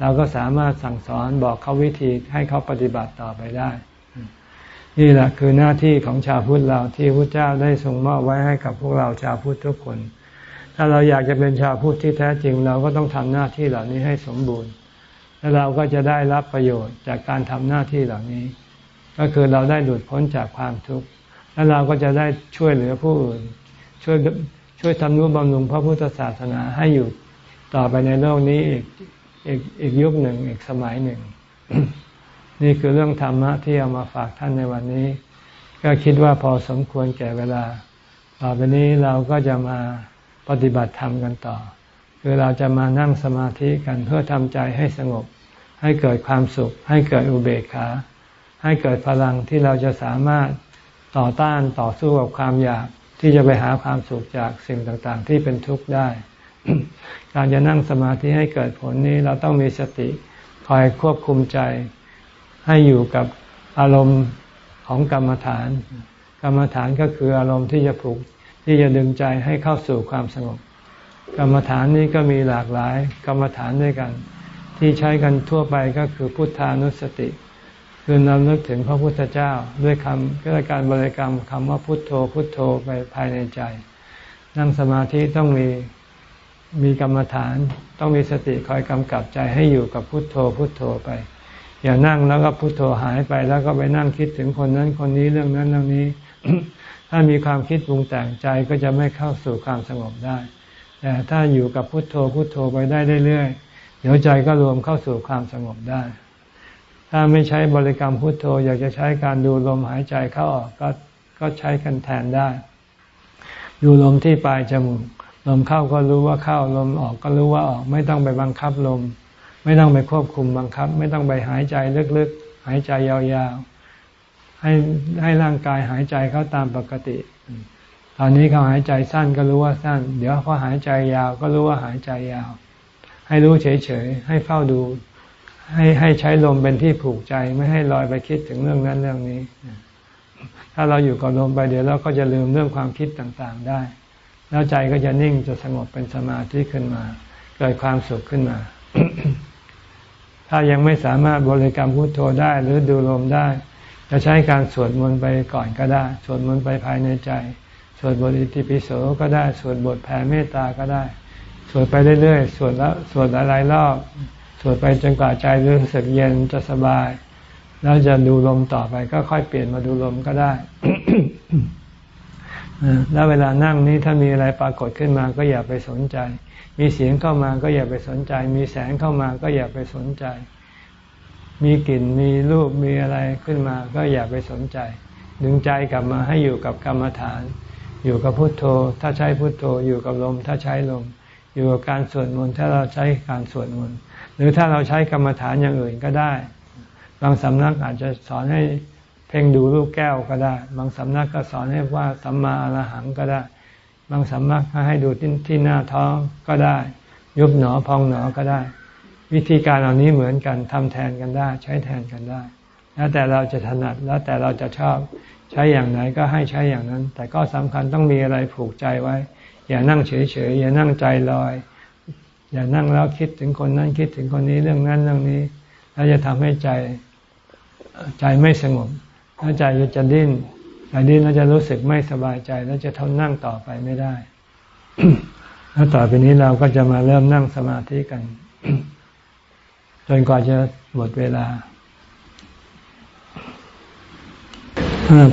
เราก็สามารถสั่งสอนบอกเขาวิธีให้เขาปฏิบัติต่อไปได้ นี่แหละคือหน้าที่ของชาวพุทธเราที่พระเจ้าได้ทรงมอบไว้ให้กับพวกเราชาวพุทธทุกคน ถ้าเราอยากจะเป็นชาวพุทธที่แท้จริง เราก็ต้องทำหน้าที่เหล่านี้ให้สมบูรณ์ แล้วเราก็จะได้รับประโยชน์จากการทำหน้าที่เหล่านี้ ก็คือเราได้หลุดพ้นจากความทุกข์แล้วเราก็จะได้ช่วยเหลือผู้อื่นช่วย ช่วยทำนุบำรุงพระพุทธศาสนาให้อยู่ต่อไปในโลกนี้อีกอีกอีกยุคหนึ่งอีกสมัยหนึ่ง นี่คือเรื่องธรรมะที่เอามาฝากท่านในวันนี้ ก็คิดว่าพอสมควรแก่เวลา ต่อไปนี้เราก็จะมาปฏิบัติธรรมกันต่อ คือเราจะมานั่งสมาธิกันเพื่อทำใจให้สงบ ให้เกิดความสุข ให้เกิดอุเบกขา ให้เกิดพลังที่เราจะสามารถต่อต้านต่อสู้กับความอยาก ที่จะไปหาความสุขจากสิ่งต่างๆ ที่เป็นทุกข์ได้ การจะนั่งสมาธิให้เกิดผลนี้เราต้องมีสติคอยควบคุมใจให้อยู่กับอารมณ์ของกรรมฐาน กรรมฐานก็คืออารมณ์ที่จะผูกที่จะดึงใจให้เข้าสู่ความสงบ กรรมฐานนี้ก็มีหลากหลายกรรมฐานด้วยกัน ที่ใช้กันทั่วไปก็คือพุทธานุสติ คือนำนึกถึงพระพุทธเจ้าด้วยคำด้วยการบริกรรมคำว่าพุทโธพุทโธไปภายในใจ นั่งสมาธิต้องมีมีกรรมฐาน ต้องมีสติคอยกำกับใจให้อยู่กับพุทโธพุทโธไป อย่านั่งแล้วก็พุทโธหายไป แล้วก็ไปนั่งคิดถึงคนนั้นคนนี้เรื่องนั้นเรื่องนี้ ถ้ามีความคิดปรุงแต่งใจก็จะไม่เข้าสู่ความสงบได้ แต่ถ้าอยู่กับพุทโธพุทโธไปได้เรื่อยๆเดี๋ยวใจก็รวมเข้าสู่ความสงบได้ ถ้าไม่ใช้บริกรรมพุทโธ อยากจะใช้การดูลมหายใจเข้าออกก็ก็ใช้กันแทนได้ ดูลมที่ปลายจมูกลมเข้าก็รู้ว่าเข้าลมออกก็รู้ว่าออก ไม่ต้องไปบังคับลม ไม่ต้องไปควบคุมบังคับ ไม่ต้องไปหายใจลึกๆ หายใจยาวๆ ให้ให้ร่างกายหายใจเขาตามปกติ ตอนนี้เขาหายใจสั้นก็รู้ว่าสั้น เดี๋ยวเขาหายใจยาวก็รู้ว่าหายใจยาว ให้รู้เฉยๆ ให้เฝ้าดู ให้ให้ใช้ลมเป็นที่ผูกใจไม่ให้ลอยไปคิดถึงเรื่องนั้นเรื่องนี้ ถ้าเราอยู่กับลมไปเดี๋ยวเราก็จะลืมเรื่องความคิดต่างๆได้ แล้วใจก็จะนิ่งจะสงบเป็นสมาธิขึ้นมาเกิดความสุขขึ้นมา ถ้ายังไม่สามารถบริกรรมพุทโธได้ หรือดูลมได้ จะใช้การสวดมนต์ไปก่อนก็ได้ สวดมนต์ไปภายในใจ สวดบทอิติปิโสก็ได้ สวดบทแผ่เมตตาก็ได้ สวดไปเรื่อยๆ สวดแล้วสวดหลายๆรอบ สวดไปจนกว่าใจรู้สึกเย็นจะสบาย แล้วจะดูลมต่อไปก็ค่อยเปลี่ยนมาดูลมก็ได้แล้วเวลานั่งนี้ถ้ามีอะไรปรากฏขึ้นมาก็อย่าไปสนใจ มีเสียงเข้ามาก็อย่าไปสนใจ มีแสงเข้ามาก็อย่าไปสนใจ มีกลิ่นมีรูปมีอะไรขึ้นมา ก็อย่าไปสนใจ ดึงใจกลับมาให้อยู่กับกรรมฐาน อยู่กับพุทโธ ถ้าใช้พุทโธ อยู่กับลม ถ้าใช้ลม อยู่กับการสวดมนต์ถ้าเราใช้การสวดมนต์ หรือถ้าเราใช้กรรมฐานอย่างอื่นก็ได้ บางสำนักอาจจะสอนให้เพ่งดูลูกแก้วก็ได้ บางสำนักก็สอนให้ว่าสัมมาอรหังก็ได้ บางสำนักให้ดูที่ที่หน้าท้องก็ได้ ยุบหนอพองหนอก็ได้ วิธีการเหล่านี้เหมือนกันทำแทนกันได้ ใช้แทนกันได้ แล้วแต่เราจะถนัดแล้วแต่เราจะชอบใช้อย่างไหนก็ให้ใช้อย่างนั้น แต่ก็สำคัญต้องมีอะไรผูกใจไว้ อย่านั่งเฉยๆอย่านั่งใจลอย อย่านั่งแล้วคิดถึงคนนั้นคิดถึงคนนี้เรื่องนั้นเรื่องนี้ แล้วจะทำให้ใจใจไม่สงบแล้วใจจะดิ้นใจดิ้นแล้วจะรู้สึกไม่สบายใจ แล้วจะทนนั่งต่อไปไม่ได้ แล้วต่อไปนี้เราก็จะมาเริ่มนั่งสมาธิกัน จนกว่าจะหมดเวลา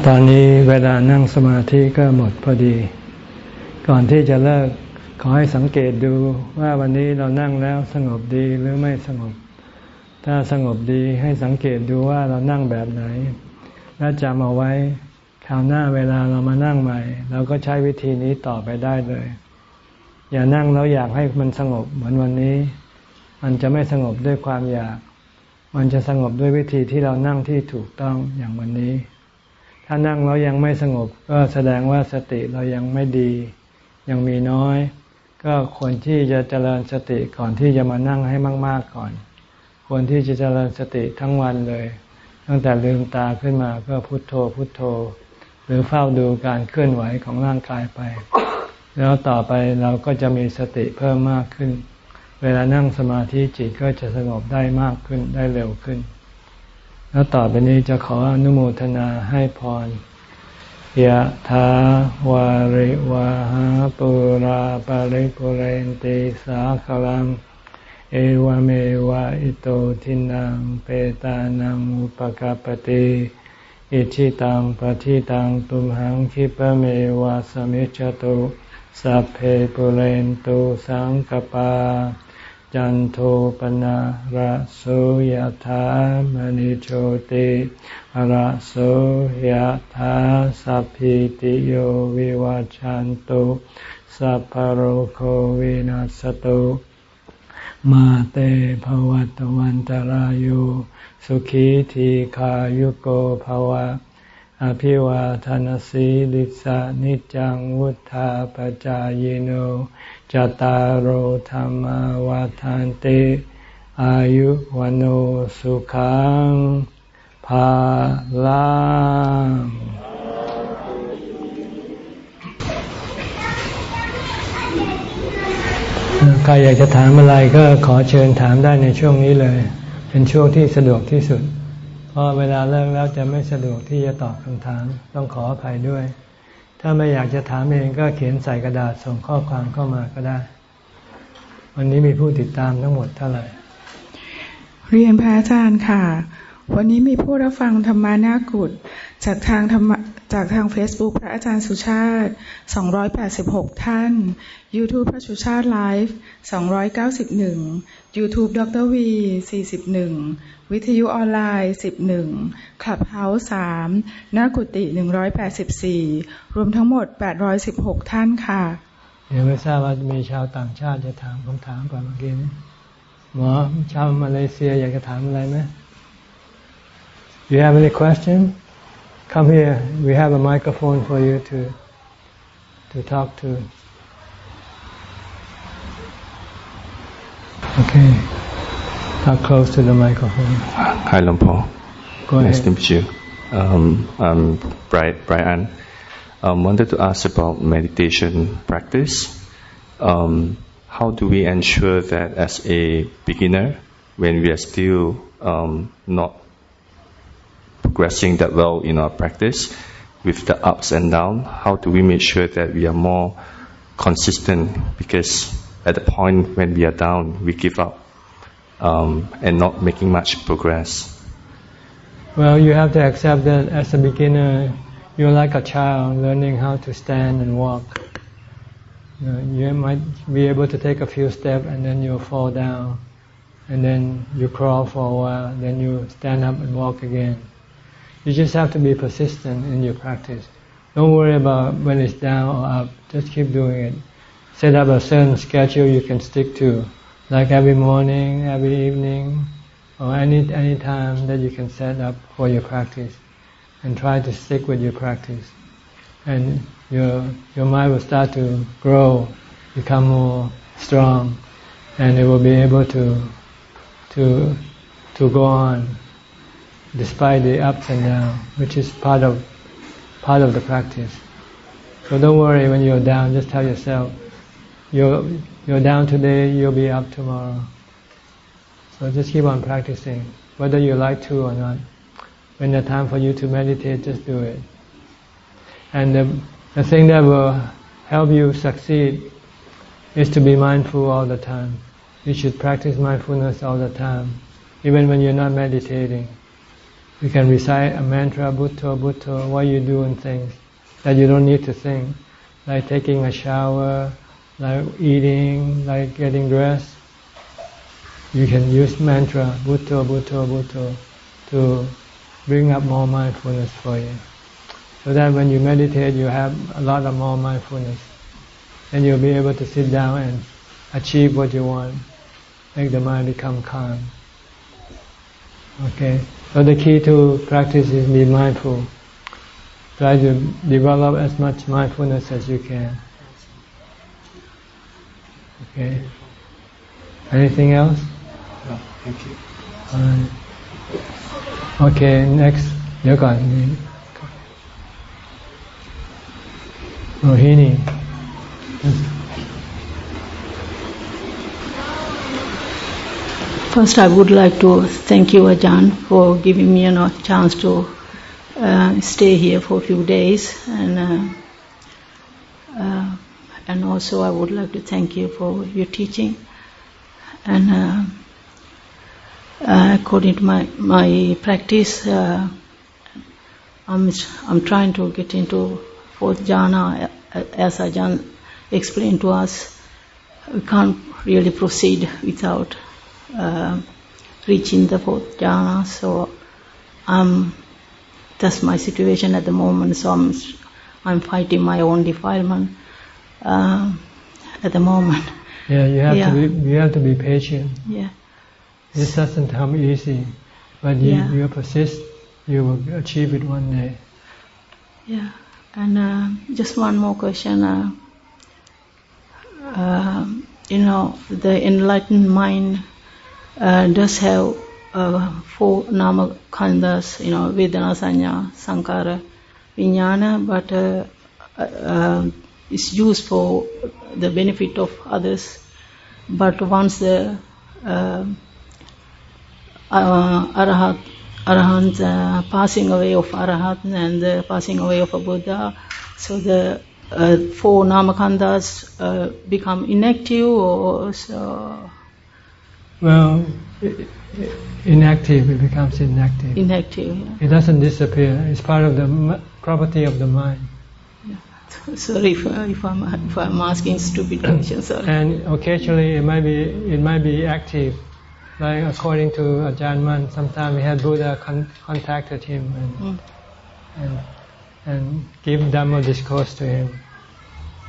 ตอนนี้เวลานั่งสมาธิก็หมดพอดี ก่อนที่จะเลิก อให้สังเกตดูว่าวันนี้เรานั่งแล้วสงบดีหรือไม่สงบ ถ้าสงบดีให้สังเกตดูว่าเรานั่งแบบไหน แล้วจำเอาไว้คราวหน้าเวลาเรามานั่งใหม่ เราก็ใช้วิธีนี้ต่อไปได้เลย อย่านั่งแล้วอยากให้มันสงบเหมือนวันนี้ มันจะไม่สงบด้วยความอยาก มันจะสงบด้วยวิธีที่เรานั่งที่ถูกต้องอย่างวันนี้ ถ้านั่งแล้วยังไม่สงบก็แสดงว่าสติเรายังไม่ดี ยังมีน้อย ก็ควรที่จะเจริญสติก่อนที่จะมานั่งให้มาก ๆก่อน ควรที่จะเจริญสติทั้งวันเลย ตั้งแต่ลืมตาขึ้นมาก็พุโทโธพุโทโธ หรือเฝ้าดูการเคลื่อนไหวของร่างกายไป แล้วต่อไปเราก็จะมีสติเพิ่มมากขึ้น เวลานั่งสมาธิจิตก็จะสงบได้มากขึ้นได้เร็วขึ้น แล้วต่อไปนี้จะขออนุโมทนาให้พร ยะถาวาริวาหาปุราปาริปุเรนติสาคลัง เอวเมวะอิโตทินังเปตานังอุปกาปติอิชิตังปฏิตังตุมหังคิปเมวะสมิจจตุสัพเพปุเรนตุสังกปา จันโทปนะระโสยธามณิโชติระโสยธาสัพพิติโยวิวัจจันตุสัพพโรโควินัสตุมาเตภวัตวันตารโยสุขีทีขายุโกภวะ อภิวาทานสีลิสานิจังวุธาปจายโน จตารโหธรรมวาทานเต อายุวันโอสุขังภาลังใครอยากจะถามอะไรก็ขอเชิญถามได้ในช่วงนี้เลย เป็นช่วงที่สะดวกที่สุด เพราะเวลาเลิกแล้วจะไม่สะดวกที่จะตอบคำถาม ต้องขออภัยด้วย ถ้าไม่อยากจะถามเองก็เขียนใส่กระดาษส่งข้อความเข้ามาก็ได้ วันนี้มีผู้ติดตามทั้งหมดเท่าไหร่ เรียนพระอาจารย์ค่ะ วันนี้มีผู้รับฟังธรรมานากุฏจากทางธรรม จากทาง Facebook พระอาจารย์สุชาติ 286 ท่าน YouTube พระสุชาติไลฟ์291 YouTube ดรวี41 วิทยุออนไลน์ 11คลับเฮาส์3หน้ากุฏิ184 รวมทั้งหมด 816 ท่านค่ะเดี๋ยวไม่ทราบว่ามีชาวต่างชาติจะถามคำถามก่อนเมื่อกี้หมอชาวมาเลเซียอยากจะถามอะไรไหม Do you have any question? Come here. We have a microphone for you to to talk to. Okay. Talk close to the microphone. Hi, Lumpo. Go nice ahead. to meet you. Um, I'm Brian. Um, wanted to ask about meditation practice. Um, how do we ensure that as a beginner, when we are still um, not progressing that well in our practice with the ups and downs? How do we make sure that we are more consistent? Because at the point when we are down, we give up um, and not making much progress. Well, you have to accept that as a beginner, you're like a child learning how to stand and walk. You, might be able to take a few steps and then you'll fall down. And then you crawl for a while, then you stand up and walk again. You just have to be persistent in your practice. Don't worry about when it's down or up. Just keep doing it. Set up a certain schedule you can stick to, like every morning, every evening, or any any time that you can set up for your practice, and try to stick with your practice. And your your mind will start to grow, become more strong, and it will be able to to to go on despite the ups and downs, which is part of part of the practice. So don't worry when you're down. Just tell yourself, you're you're down today. You'll be up tomorrow. So just keep on practicing, whether you like to or not. When the time for you to meditate, just do it. And the the thing that will help you succeed is to be mindful all the time. You should practice mindfulness all the time, even when you're not meditating. You can recite a mantra, Bhutto, Bhutto, while you're doing things that you don't need to think. like taking a shower, like eating, like getting dressed, you can use mantra, Bhutto, Bhutto, Bhutto, to bring up more mindfulness for you. So that when you meditate, you have a lot of more mindfulness. And you'll be able to sit down and achieve what you want. Make the mind become calm. Okay. So the key to practice is be mindful. Try to develop as much mindfulness as you can. Okay. Anything else? No, thank you. Alright. Okay, next เดี๋ยวก่อน Rohini. First, I would like to thank you, Ajahn, for giving me a chance to uh, stay here for a few days, and uh, uh, and also I would like to thank you for your teaching. And uh, uh, according to my my practice, uh, I'm I'm trying to get into fourth jhana, as Ajahn explained to us. We can't really proceed without uh, reaching the fourth jhana. So um, that's my situation at the moment. So I'm, I'm fighting my own defilement uh, at the moment. Yeah, you have Yeah. to be, you have to be patient. Yeah, This doesn't come easy, but you, Yeah. you persist, you will achieve it one day. yeah. And uh, just one more question. Uh, uh, you know, the enlightened mind does have uh, four nama khandas, you know, Vedana, Sanya, Sankara, Vijnana, but uh, uh, it's used for the benefit of others. But once the uh, uh, Arahat, Arahant passing away of Arahat and the passing away of a Buddha, so the four namakhandas uh, become inactive or so Well, inactive, it becomes inactive. inactive. yeah. It doesn't disappear. It's part of the property of the mind. Sorry if, if I'm if I'm asking stupid questions. Sorry. And occasionally it might be it might be active. Like according to Ajahn Man, sometimes he had Buddha con- contacted him and, Mm. and and give Dhamma discourse to him.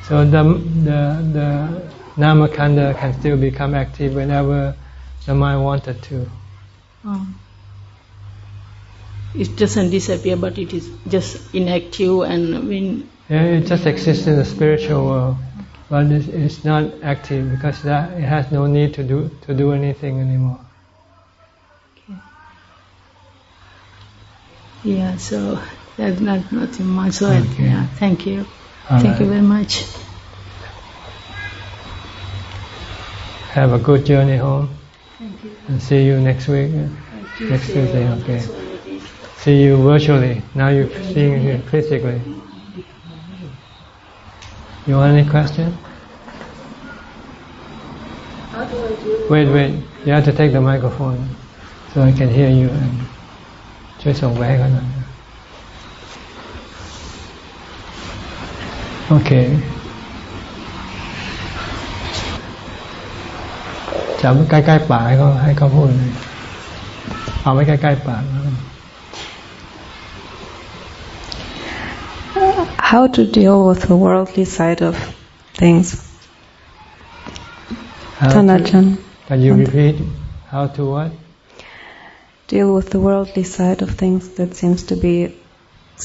So the the the Namakanda can still become active whenever the mind wanted to. Um, it doesn't disappear, but it is just inactive, and when Yeah, it just exists in the spiritual world, but it's, it's not active because that it has no need to do to do anything anymore. Okay. yeah, so that's not nothing much. So I- Okay. yeah, thank you, All thank you very much. Have a good journey home. And see you next week. Next Tuesday, okay. See you virtually. Now you're seeing you physically. You want any question? Wait, wait. You have to take the microphone so I can hear you. And ช่วยส่งไปให้เขาหน่อยโ จับใกล้ๆปากให้เขาให้เขาพูดเลยเอาไว้ใกล้ๆปากแล้วกัน How to deal with the worldly side of things. How to- Tanajan. Can you repeat how to what? Deal with the worldly side of things that seems to be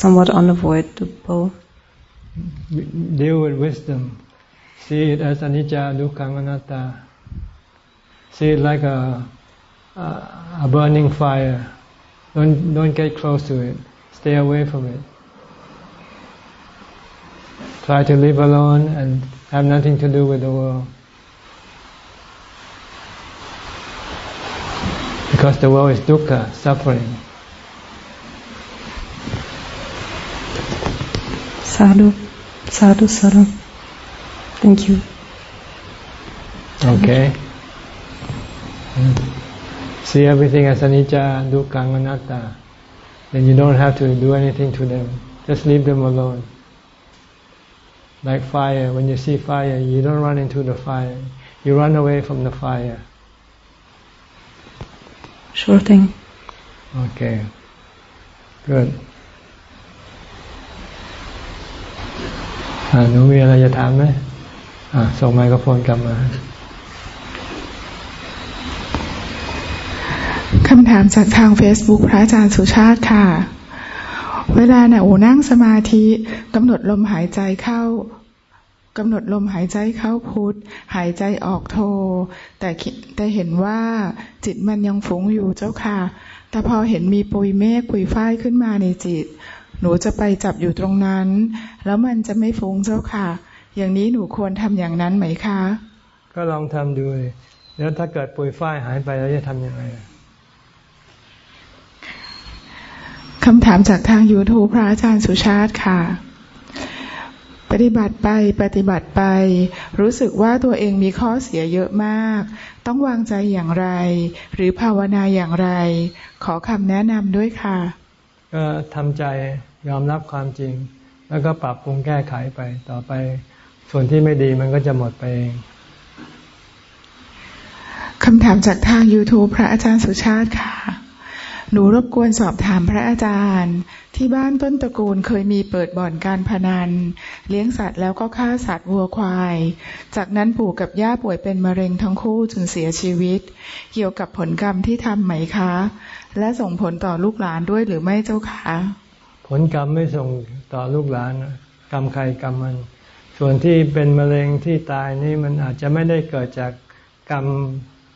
somewhat unavoidable. Deal with wisdom. See it as anicca, dukkha, anatta. See it like a, a a burning fire. Don't don't get close to it. Stay away from it. Try to live alone and have nothing to do with the world. Because the world is dukkha, suffering. Sadhu, sadhu, sadhu. Thank you. Okay. Mm. See everything as anicca, dukkha, anatta. Then you don't have to do anything to them. Just leave them alone. like fire. When you see fire, you don't run into the fire. You run away from the fire. Sure thing. Okay. Good. หนูมีอะไรจะถามไหมส่งไมโครโฟนกลับมา ถามจากทาง Facebook พระอาจารย์สุชาติค่ะ เวลาเนี่ยโอนั่งสมาธิกำหนดลมหายใจเข้ากำหนดลมหายใจเข้าพุทหายใจออกโท แต่แต่เห็นว่าจิตมันยังฟุ้งอยู่เจ้าค่ะ แต่พอเห็นมีปุยเมฆปุยฝ้ายขึ้นมาในจิต หนูจะไปจับอยู่ตรงนั้น แล้วมันจะไม่ฟุ้งเจ้าค่ะ อย่างนี้หนูควรทำอย่างนั้นไหมคะ ก็ลองทำดูแล้วถ้าเกิดปุยฝ้ายหายไปแล้วจะทำยังไง คำถามจากทาง YouTube พระอาจารย์สุชาติค่ะ ปฏิบัติไปปฏิบัติไป รู้สึกว่าตัวเองมีข้อเสียเยอะมาก ต้องวางใจอย่างไร หรือภาวนาอย่างไร ขอคำแนะนำด้วยค่ะ ก็ทำใจยอมรับความจริง แล้วก็ปรับปรุงแก้ไขไป ต่อไปส่วนที่ไม่ดีมันก็จะหมดไปเองคำถามจากทาง YouTube พระอาจารย์สุชาติค่ะ หนูรบกวนสอบถามพระอาจารย์ ที่บ้านต้นตระกูลเคยมีเปิดบ่อนการพนัน เลี้ยงสัตว์แล้วก็ฆ่าสัตว์วัวควาย จากนั้นปู่กับย่าป่วยเป็นมะเร็งทั้งคู่จนเสียชีวิต เกี่ยวกับผลกรรมที่ทำไหมคะ และส่งผลต่อลูกหลานด้วยหรือไม่เจ้าคะ ผลกรรมไม่ส่งต่อลูกหลานกรรมใครกรรมมัน ส่วนที่เป็นมะเร็งที่ตายนี่มันอาจจะไม่ได้เกิดจากกรรม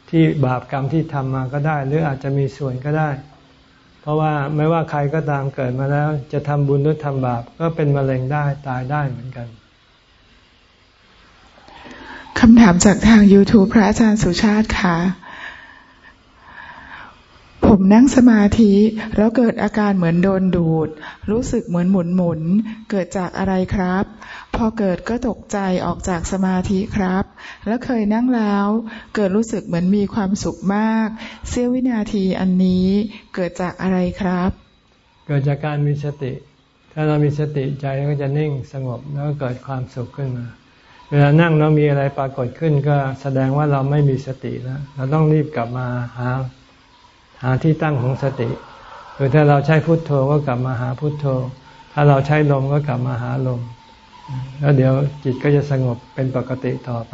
ที่บาปกรรมที่ทำมาก็ได้ หรืออาจจะมีส่วนก็ได้ เพราะว่าไม่ว่าใครก็ตามเกิดมาแล้ว จะทำบุญหรือทำบาป ก็เป็นมะเร็งได้ตายได้เหมือนกันคำถามจากทาง YouTube พระอาจารย์สุชาติค่ะผมนั่งสมาธิแล้วเกิดอาการเหมือนโดนดูด รู้สึกเหมือนหมุนหมุนเกิดจากอะไรครับ พอเกิดก็ตกใจออกจากสมาธิครับ แล้วเคยนั่งแล้ว เกิดรู้สึกเหมือนมีความสุขมาก เสี้ยววินาทีอันนี้เกิดจากอะไรครับ เกิดจากการมีสติ ถ้าเรามีสติใจก็จะนิ่งสงบแล้วก็เกิดความสุขขึ้นมา เวลานั่งแล้วมีอะไรปรากฏขึ้นก็แสดงว่าเราไม่มีสติแล้ว เราต้องรีบกลับมาหาหาที่ตั้งของสติคือถ้าเราใช้พุทโธก็กลับมาหาพุทโธ ถ้าเราใช้ลมก็กลับมาหาลม แล้วเดี๋ยวจิตก็จะสงบเป็นปกติต่อไป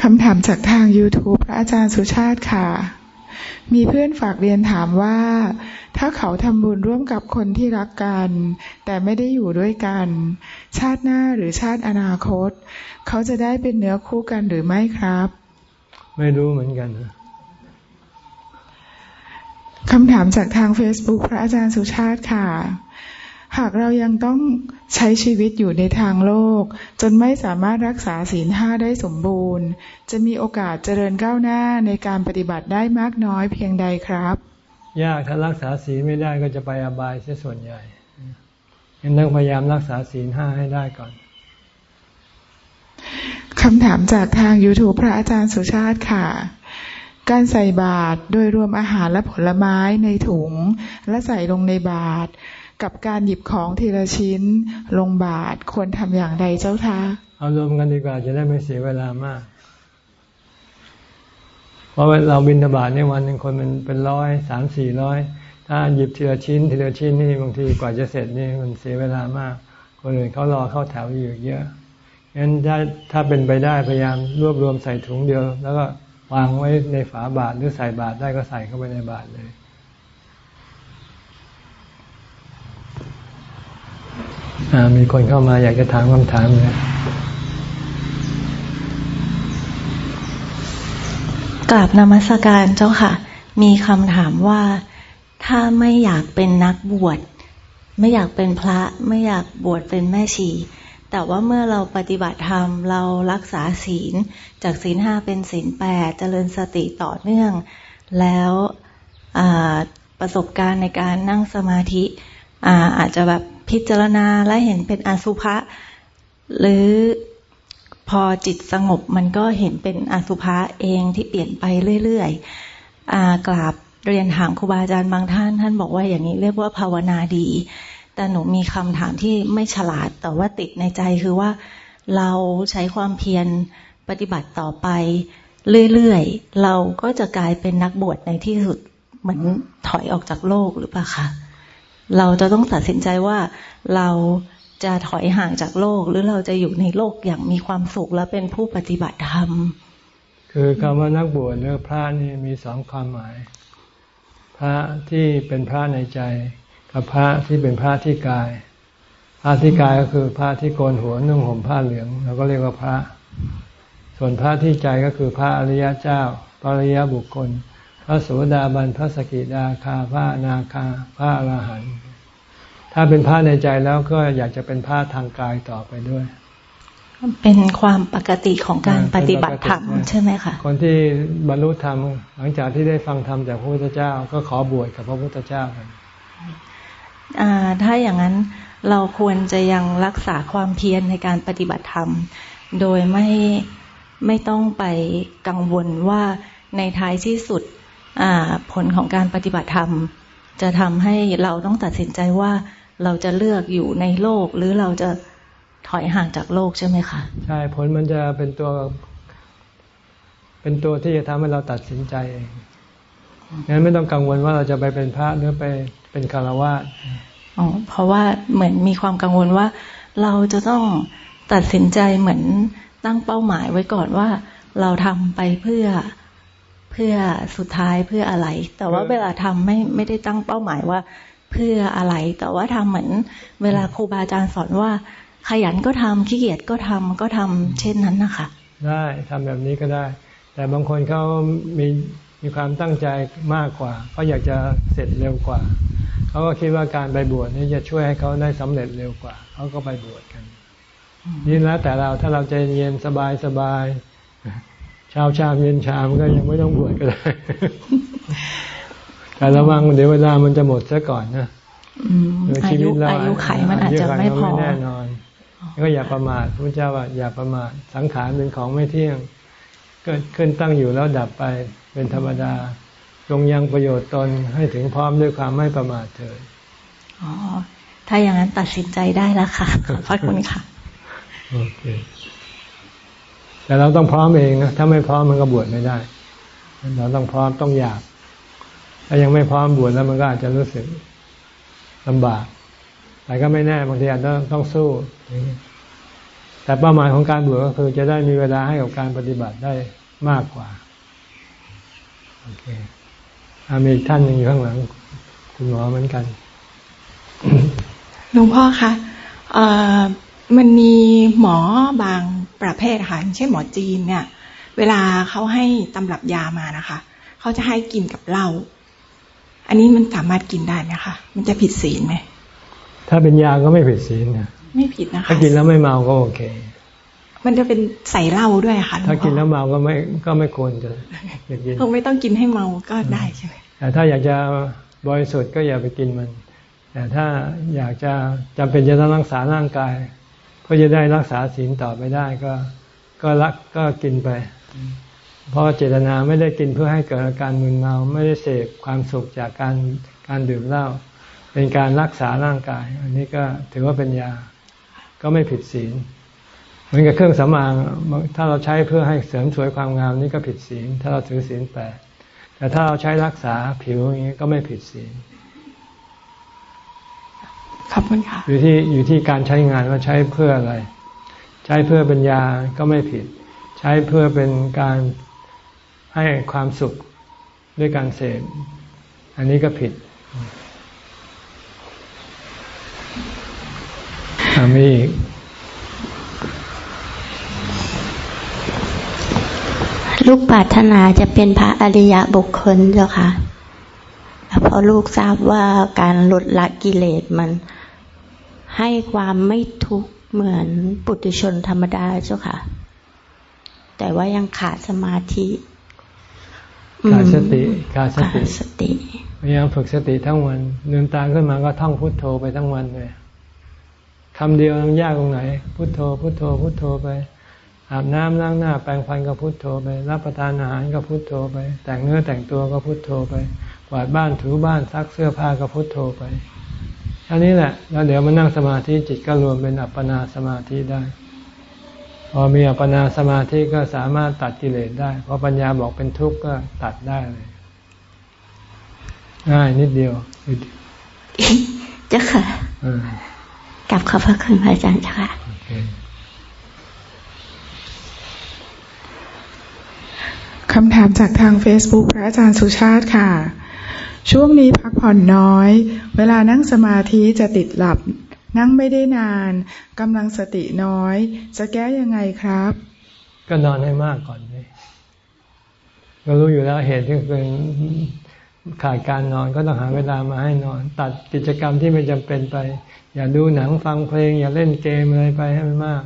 คำถามจากทาง YouTube พระอาจารย์สุชาติค่ะ มีเพื่อนฝากเรียนถามว่า ถ้าเขาทำบุญร่วมกับคนที่รักกัน แต่ไม่ได้อยู่ด้วยกัน ชาติหน้าหรือชาติอนาคต เขาจะได้เป็นเนื้อคู่กันหรือไม่ครับ ไม่รู้เหมือนกันนะคำถามจากทาง Facebook พระอาจารย์สุชาติค่ะ หากเรายังต้องใช้ชีวิตอยู่ในทางโลก จนไม่สามารถรักษาศีลห้าได้สมบูรณ์ จะมีโอกาสเจริญก้าวหน้าในการปฏิบัติได้มากน้อยเพียงใดครับ ยากถ้ารักษาศีลไม่ได้ก็จะไปอบายเสียส่วนใหญ่ยังต้องพยายามรักษาศีลห้าให้ได้ก่อนคำถามจากทาง YouTube พระอาจารย์สุชาติค่ะ การใส่บาตรโดยรวมอาหารและผลไม้ในถุง และใส่ลงในบาตร กับการหยิบของทีละชิ้นลงบาตรควรทำอย่างไรเจ้าคะเอารวมกันดีกว่าจะได้ไม่เสียเวลามาก เพราะเราบินทบาทในวันหนึ่งคนมันเป็นร้อยสามสี่ร้อยถ้าหยิบทีละชิ้นทีละชิ้นนี่บางทีกว่าจะเสร็จนี่มันเสียเวลามาก คนอื่นเขารอเข้าแถวอยู่เยอะงั้นถ้าถ้าเป็นไปได้พยายามรวบรวมใส่ถุงเดียว แล้วก็วางไว้ในฝาบาทหรือใส่บาทได้ก็ใส่เข้าไปในบาทเลย มีคนเข้ามาอยากจะถามคำถามเลยกราบนมัสการเจ้าค่ะ มีคำถามว่า ถ้าไม่อยากเป็นนักบวช ไม่อยากเป็นพระ ไม่อยากบวชเป็นแม่ชี แต่ว่าเมื่อเราปฏิบัติธรรม เรารักษาศีล จากศีลห้าเป็นศีลแปดเจริญสติต่อเนื่อง แล้วประสบการณ์ในการนั่งสมาธิ อาอาจจะแบบพิจารณาและเห็นเป็นอสุภะหรือพอจิตสงบมันก็เห็นเป็นอสุภะเองที่เปลี่ยนไปเรื่อยๆกราบเรียนถามครูบาอาจารย์บางท่าน ท่านบอกว่าอย่างนี้เรียกว่าภาวนาดี แต่หนูมีคำถามที่ไม่ฉลาดแต่ว่าติดในใจคือว่าเราใช้ความเพียรปฏิบัติต่อไปเรื่อยๆ เราก็จะกลายเป็นนักบวชในที่สุดเหมือนถอยออกจากโลกหรือเปล่าคะ เราจะต้องตัดสินใจว่าเราจะถอยห่างจากโลก หรือเราจะอยู่ในโลกอย่างมีความสุขและเป็นผู้ปฏิบัติธรรม คือคำว่านักบวชหรือพระนี่มีสองความหมาย พระที่เป็นพระในใจ กับพระที่เป็นพระที่กาย พระที่กายก็คือพระที่โกนหัวนุ่งห่มผ้าเหลืองเราก็เรียกว่าพระ ส่วนพระที่ใจก็คือพระอริยเจ้าพระอริยบุคคล พระโสดาบันพระสกิดาคาพระนาคาพระอรหันต์ถ้าเป็นพระในใจแล้วก็อยากจะเป็นพระทางกายต่อไปด้วย เป็นความปกติของการปฏิบัติธรรมใช่ไหมคะคนที่บรรลุธรรมหลังจากที่ได้ฟังธรรมจากพระพุทธเจ้า ก็ขอบวชกับพระพุทธเจ้ากันถ้าอย่างนั้นเราควรจะยังรักษาความเพียรในการปฏิบัติธรรม โดยไม่ไม่ต้องไปกังวลว่าในท้ายที่สุด ผลของการปฏิบัติธรรม จะทำให้เราต้องตัดสินใจว่าเราจะเลือกอยู่ในโลกหรือเราจะถอยห่างจากโลกใช่ไหมคะ ใช่ผลมันจะเป็นตัว เป็นตัวที่จะทำให้เราตัดสินใจเองงั้นไม่ต้องกังวลว่าเราจะไปเป็นพระหรือไปเป็นคารวะอ๋อเพราะว่าเหมือนมีความกังวลว่า เราจะต้องตัดสินใจเหมือนตั้งเป้าหมายไว้ก่อนว่า เราทำไปเพื่อ เพื่อสุดท้ายเพื่ออะไร แต่ว่าเวลาทำไม่ไม่ได้ตั้งเป้าหมายว่า เพื่ออะไร แต่ว่าทำเหมือน เวลาครูบาอาจารย์สอนว่า ขยันก็ทำขี้เกียจก็ทำก็ทำเช่นนั้นนะคะได้ทำแบบนี้ก็ได้ แต่บางคนเขามีมีความตั้งใจมากกว่าเขาอยากจะเสร็จเร็วกว่าเขาก็คิดว่าการไปบวชนี่จะช่วยให้เขาได้สำเร็จเร็วกว่าเขาก็ไปบวชกันนี่แล้วแต่เราถ้าเราใจเย็นสบายสบาย เช้าชามเย็นชามก็ยังไม่ต้องบวชก็ได้ แต่ระวังเดี๋ยวเวลามันจะหมดซะก่อนนะชีวิตเราอายุไขมันอาจจะไม่พอแน่นอนก็อย่าประมาทพระเจ้าว่าอย่าประมาทสังขารเป็นของไม่เที่ยง เกิดขึ้นตั้งอยู่แล้วดับไปเป็นธรรมดาจงยังประโยชน์ตนให้ถึงพร้อมด้วยความไม่ประมาทเถิดอ๋อ ถ้าอย่างนั้นตัดสินใจได้แล้วค่ะ ขอบพระคุณค่ะ โอเค แต่เราต้องพร้อมเองนะถ้าไม่พร้อมมันก็บวชไม่ได้ เราต้องพร้อมต้องอยาก ถ้ายังไม่พร้อมบวชแล้วมันก็อาจจะรู้สึกลำบาก แต่ก็ไม่แน่บางทีอาจจะต้องสู้ แต่เป้าหมายของการบวชก็คือ จะได้มีเวลาให้กับการปฏิบัติได้มากกว่าโอเคมีอีกท่านหนึ่งอยู่ข้างหลัง คุณหมอเหมือนกันหลวงพ่อคะมันมีหมอบาง ประเภทค่ะเช่นหมอจีนเนี่ย เวลาเขาให้ตำรับยามานะคะ เขาจะให้กินกับเหล้าอันนี้มันสามารถกินได้ไหมคะมันจะผิดศีลไหมถ้าเป็นยาก็ไม่ผิดศีลนะไม่ผิดนะคะถ้ากินแล้วไม่เมาก็โอเค มันจะเป็นใส่เหล้าด้วยค่ะถ้ากินแล้วเมาก็ไม่ก็ไม่ควรจะอยากกินคงไม่ต้องกินให้เมาก็ได้ใช่ไหมแต่ถ้าอยากจะบริสุทธิ์ก็อย่าไปกินมัน แต่ถ้าอยากจะจำเป็นจะต้องรักษาร่างกาย เพื่อจะได้รักษาศีลต่อไปได้ก็ก็รักก็กินไป เพราะเจตนาไม่ได้กินเพื่อให้เกิดอาการมึนเมาไม่ได้เสพความสุขจากการการดื่มเหล้าเป็นการรักษาร่างกาย อันนี้ก็ถือว่าเป็นยาก็ไม่ผิดศีลเหมือนกับเครื่องสำอางถ้าเราใช้เพื่อให้เสริมสวยความงามนี่ก็ผิดศีลถ้าเราถือศีลแปดแต่ถ้าเราใช้รักษาผิวอย่างนี้ก็ไม่ผิดศีล ขอบคุณค่ะอยู่ที่อยู่ที่การใช้งานว่าใช้เพื่ออะไร ใช้เพื่อเป็นยาก็ไม่ผิด ใช้เพื่อเป็นการให้ความสุขด้วยการเสพอันนี้ก็ผิดมีอีกลูกปรารถนาจะเป็นพระอริยบุคคลเจ้าค่ะ เพราะลูกทราบว่าการลดละกิเลสมันให้ความไม่ทุกข์เหมือนปุถุชนธรรมดาเจ้าค่ะ แต่ว่ายังขาดสมาธิขาดสติขาดสติสติพยายามฝึกสติทั้งวันเนืนตาขึ้นมาก็ท่องพุทโธไปทั้งวันเลยคำเดียวมันยากตรงไหน พุทโธ พุทโธ พุทโธไป อาบน้ำล้างหน้า แปรงฟันก็พุทโธไป รับประทานอาหารก็พุทโธไป แต่งเนื้อแต่งตัวก็พุทโธไปก วาดบ้านถูบ้านซักเสื้อผ้าก็พุทโธไปแค่ท่านี้แหละ แล้วเดี๋ยวมานั่งสมาธิจิตก็รวมเป็นอัปปนาสมาธิได้ พอมีอัปปนาสมาธิก็สามารถตัดกิเลสได้พอปัญญาบอกเป็นทุกข์ก็ตัดได้เลยง่ายนิดเดียวเจ้าค่ะกลับขอบพระคุณพระอาจารย์ค่ะคำถามจากทาง Facebook พระอาจารย์สุชาติค่ะ ช่วงนี้พักผ่อนน้อย เวลานั่งสมาธิจะติดหลับ นั่งไม่ได้นานกำลังสติน้อย จะแก้ยังไงครับ ก็นอนให้มากก่อนเลยก็รู้อยู่แล้วเหตุที่เป็นขาดการนอนก็ต้องหาเวลามาให้นอน ตัดกิจกรรมที่ไม่จำเป็นไป อย่าดูหนังฟังเพลง อย่าเล่นเกมอะไรไปให้มันมาก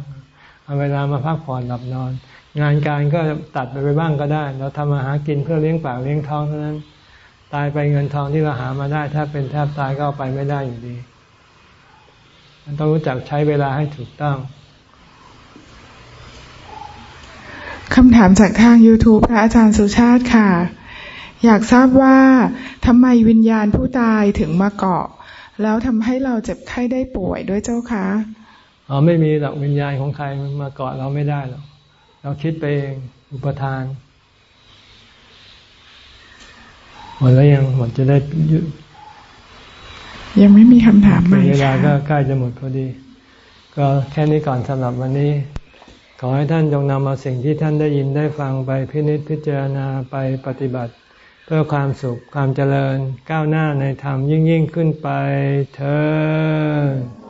เอาเวลามาพักผ่อนหลับนอน งานการก็ตัดไปไปบ้างก็ได้ เราทำมาหากินเพื่อเลี้ยงปากเลี้ยงท้องเท่านั้น ตายไปเงินทองที่เราหามาได้ ถ้าเป็นแทบตายก็เอาไปไม่ได้อยู่ดี มันต้องรู้จักใช้เวลาให้ถูกต้องคำถามจากทาง YouTube พระอาจารย์สุชาติค่ะ อยากทราบว่าทำไมวิญญาณผู้ตายถึงมาเกาะ แล้วทำให้เราเจ็บไข้ได้ป่วยด้วยเจ้าคะอ๋อไม่มีหรอกวิญญาณของใครมาเกาะเราไม่ได้หรอกเราคิดไปเองอุปทาน หมดแล้วยังหมดจะได้ยังไม่มีคำถามใหม่เวลาก็ใกล้จะหมดพอดี ก็แค่นี้ก่อนสำหรับวันนี้ ขอให้ท่านจงนำเอาสิ่งที่ท่านได้ยินได้ฟังไปพินิจพิจารณาไปปฏิบัติ เพื่อความสุขความเจริญก้าวหน้าในธรรมยิ่งยิ่งขึ้นไปเธอ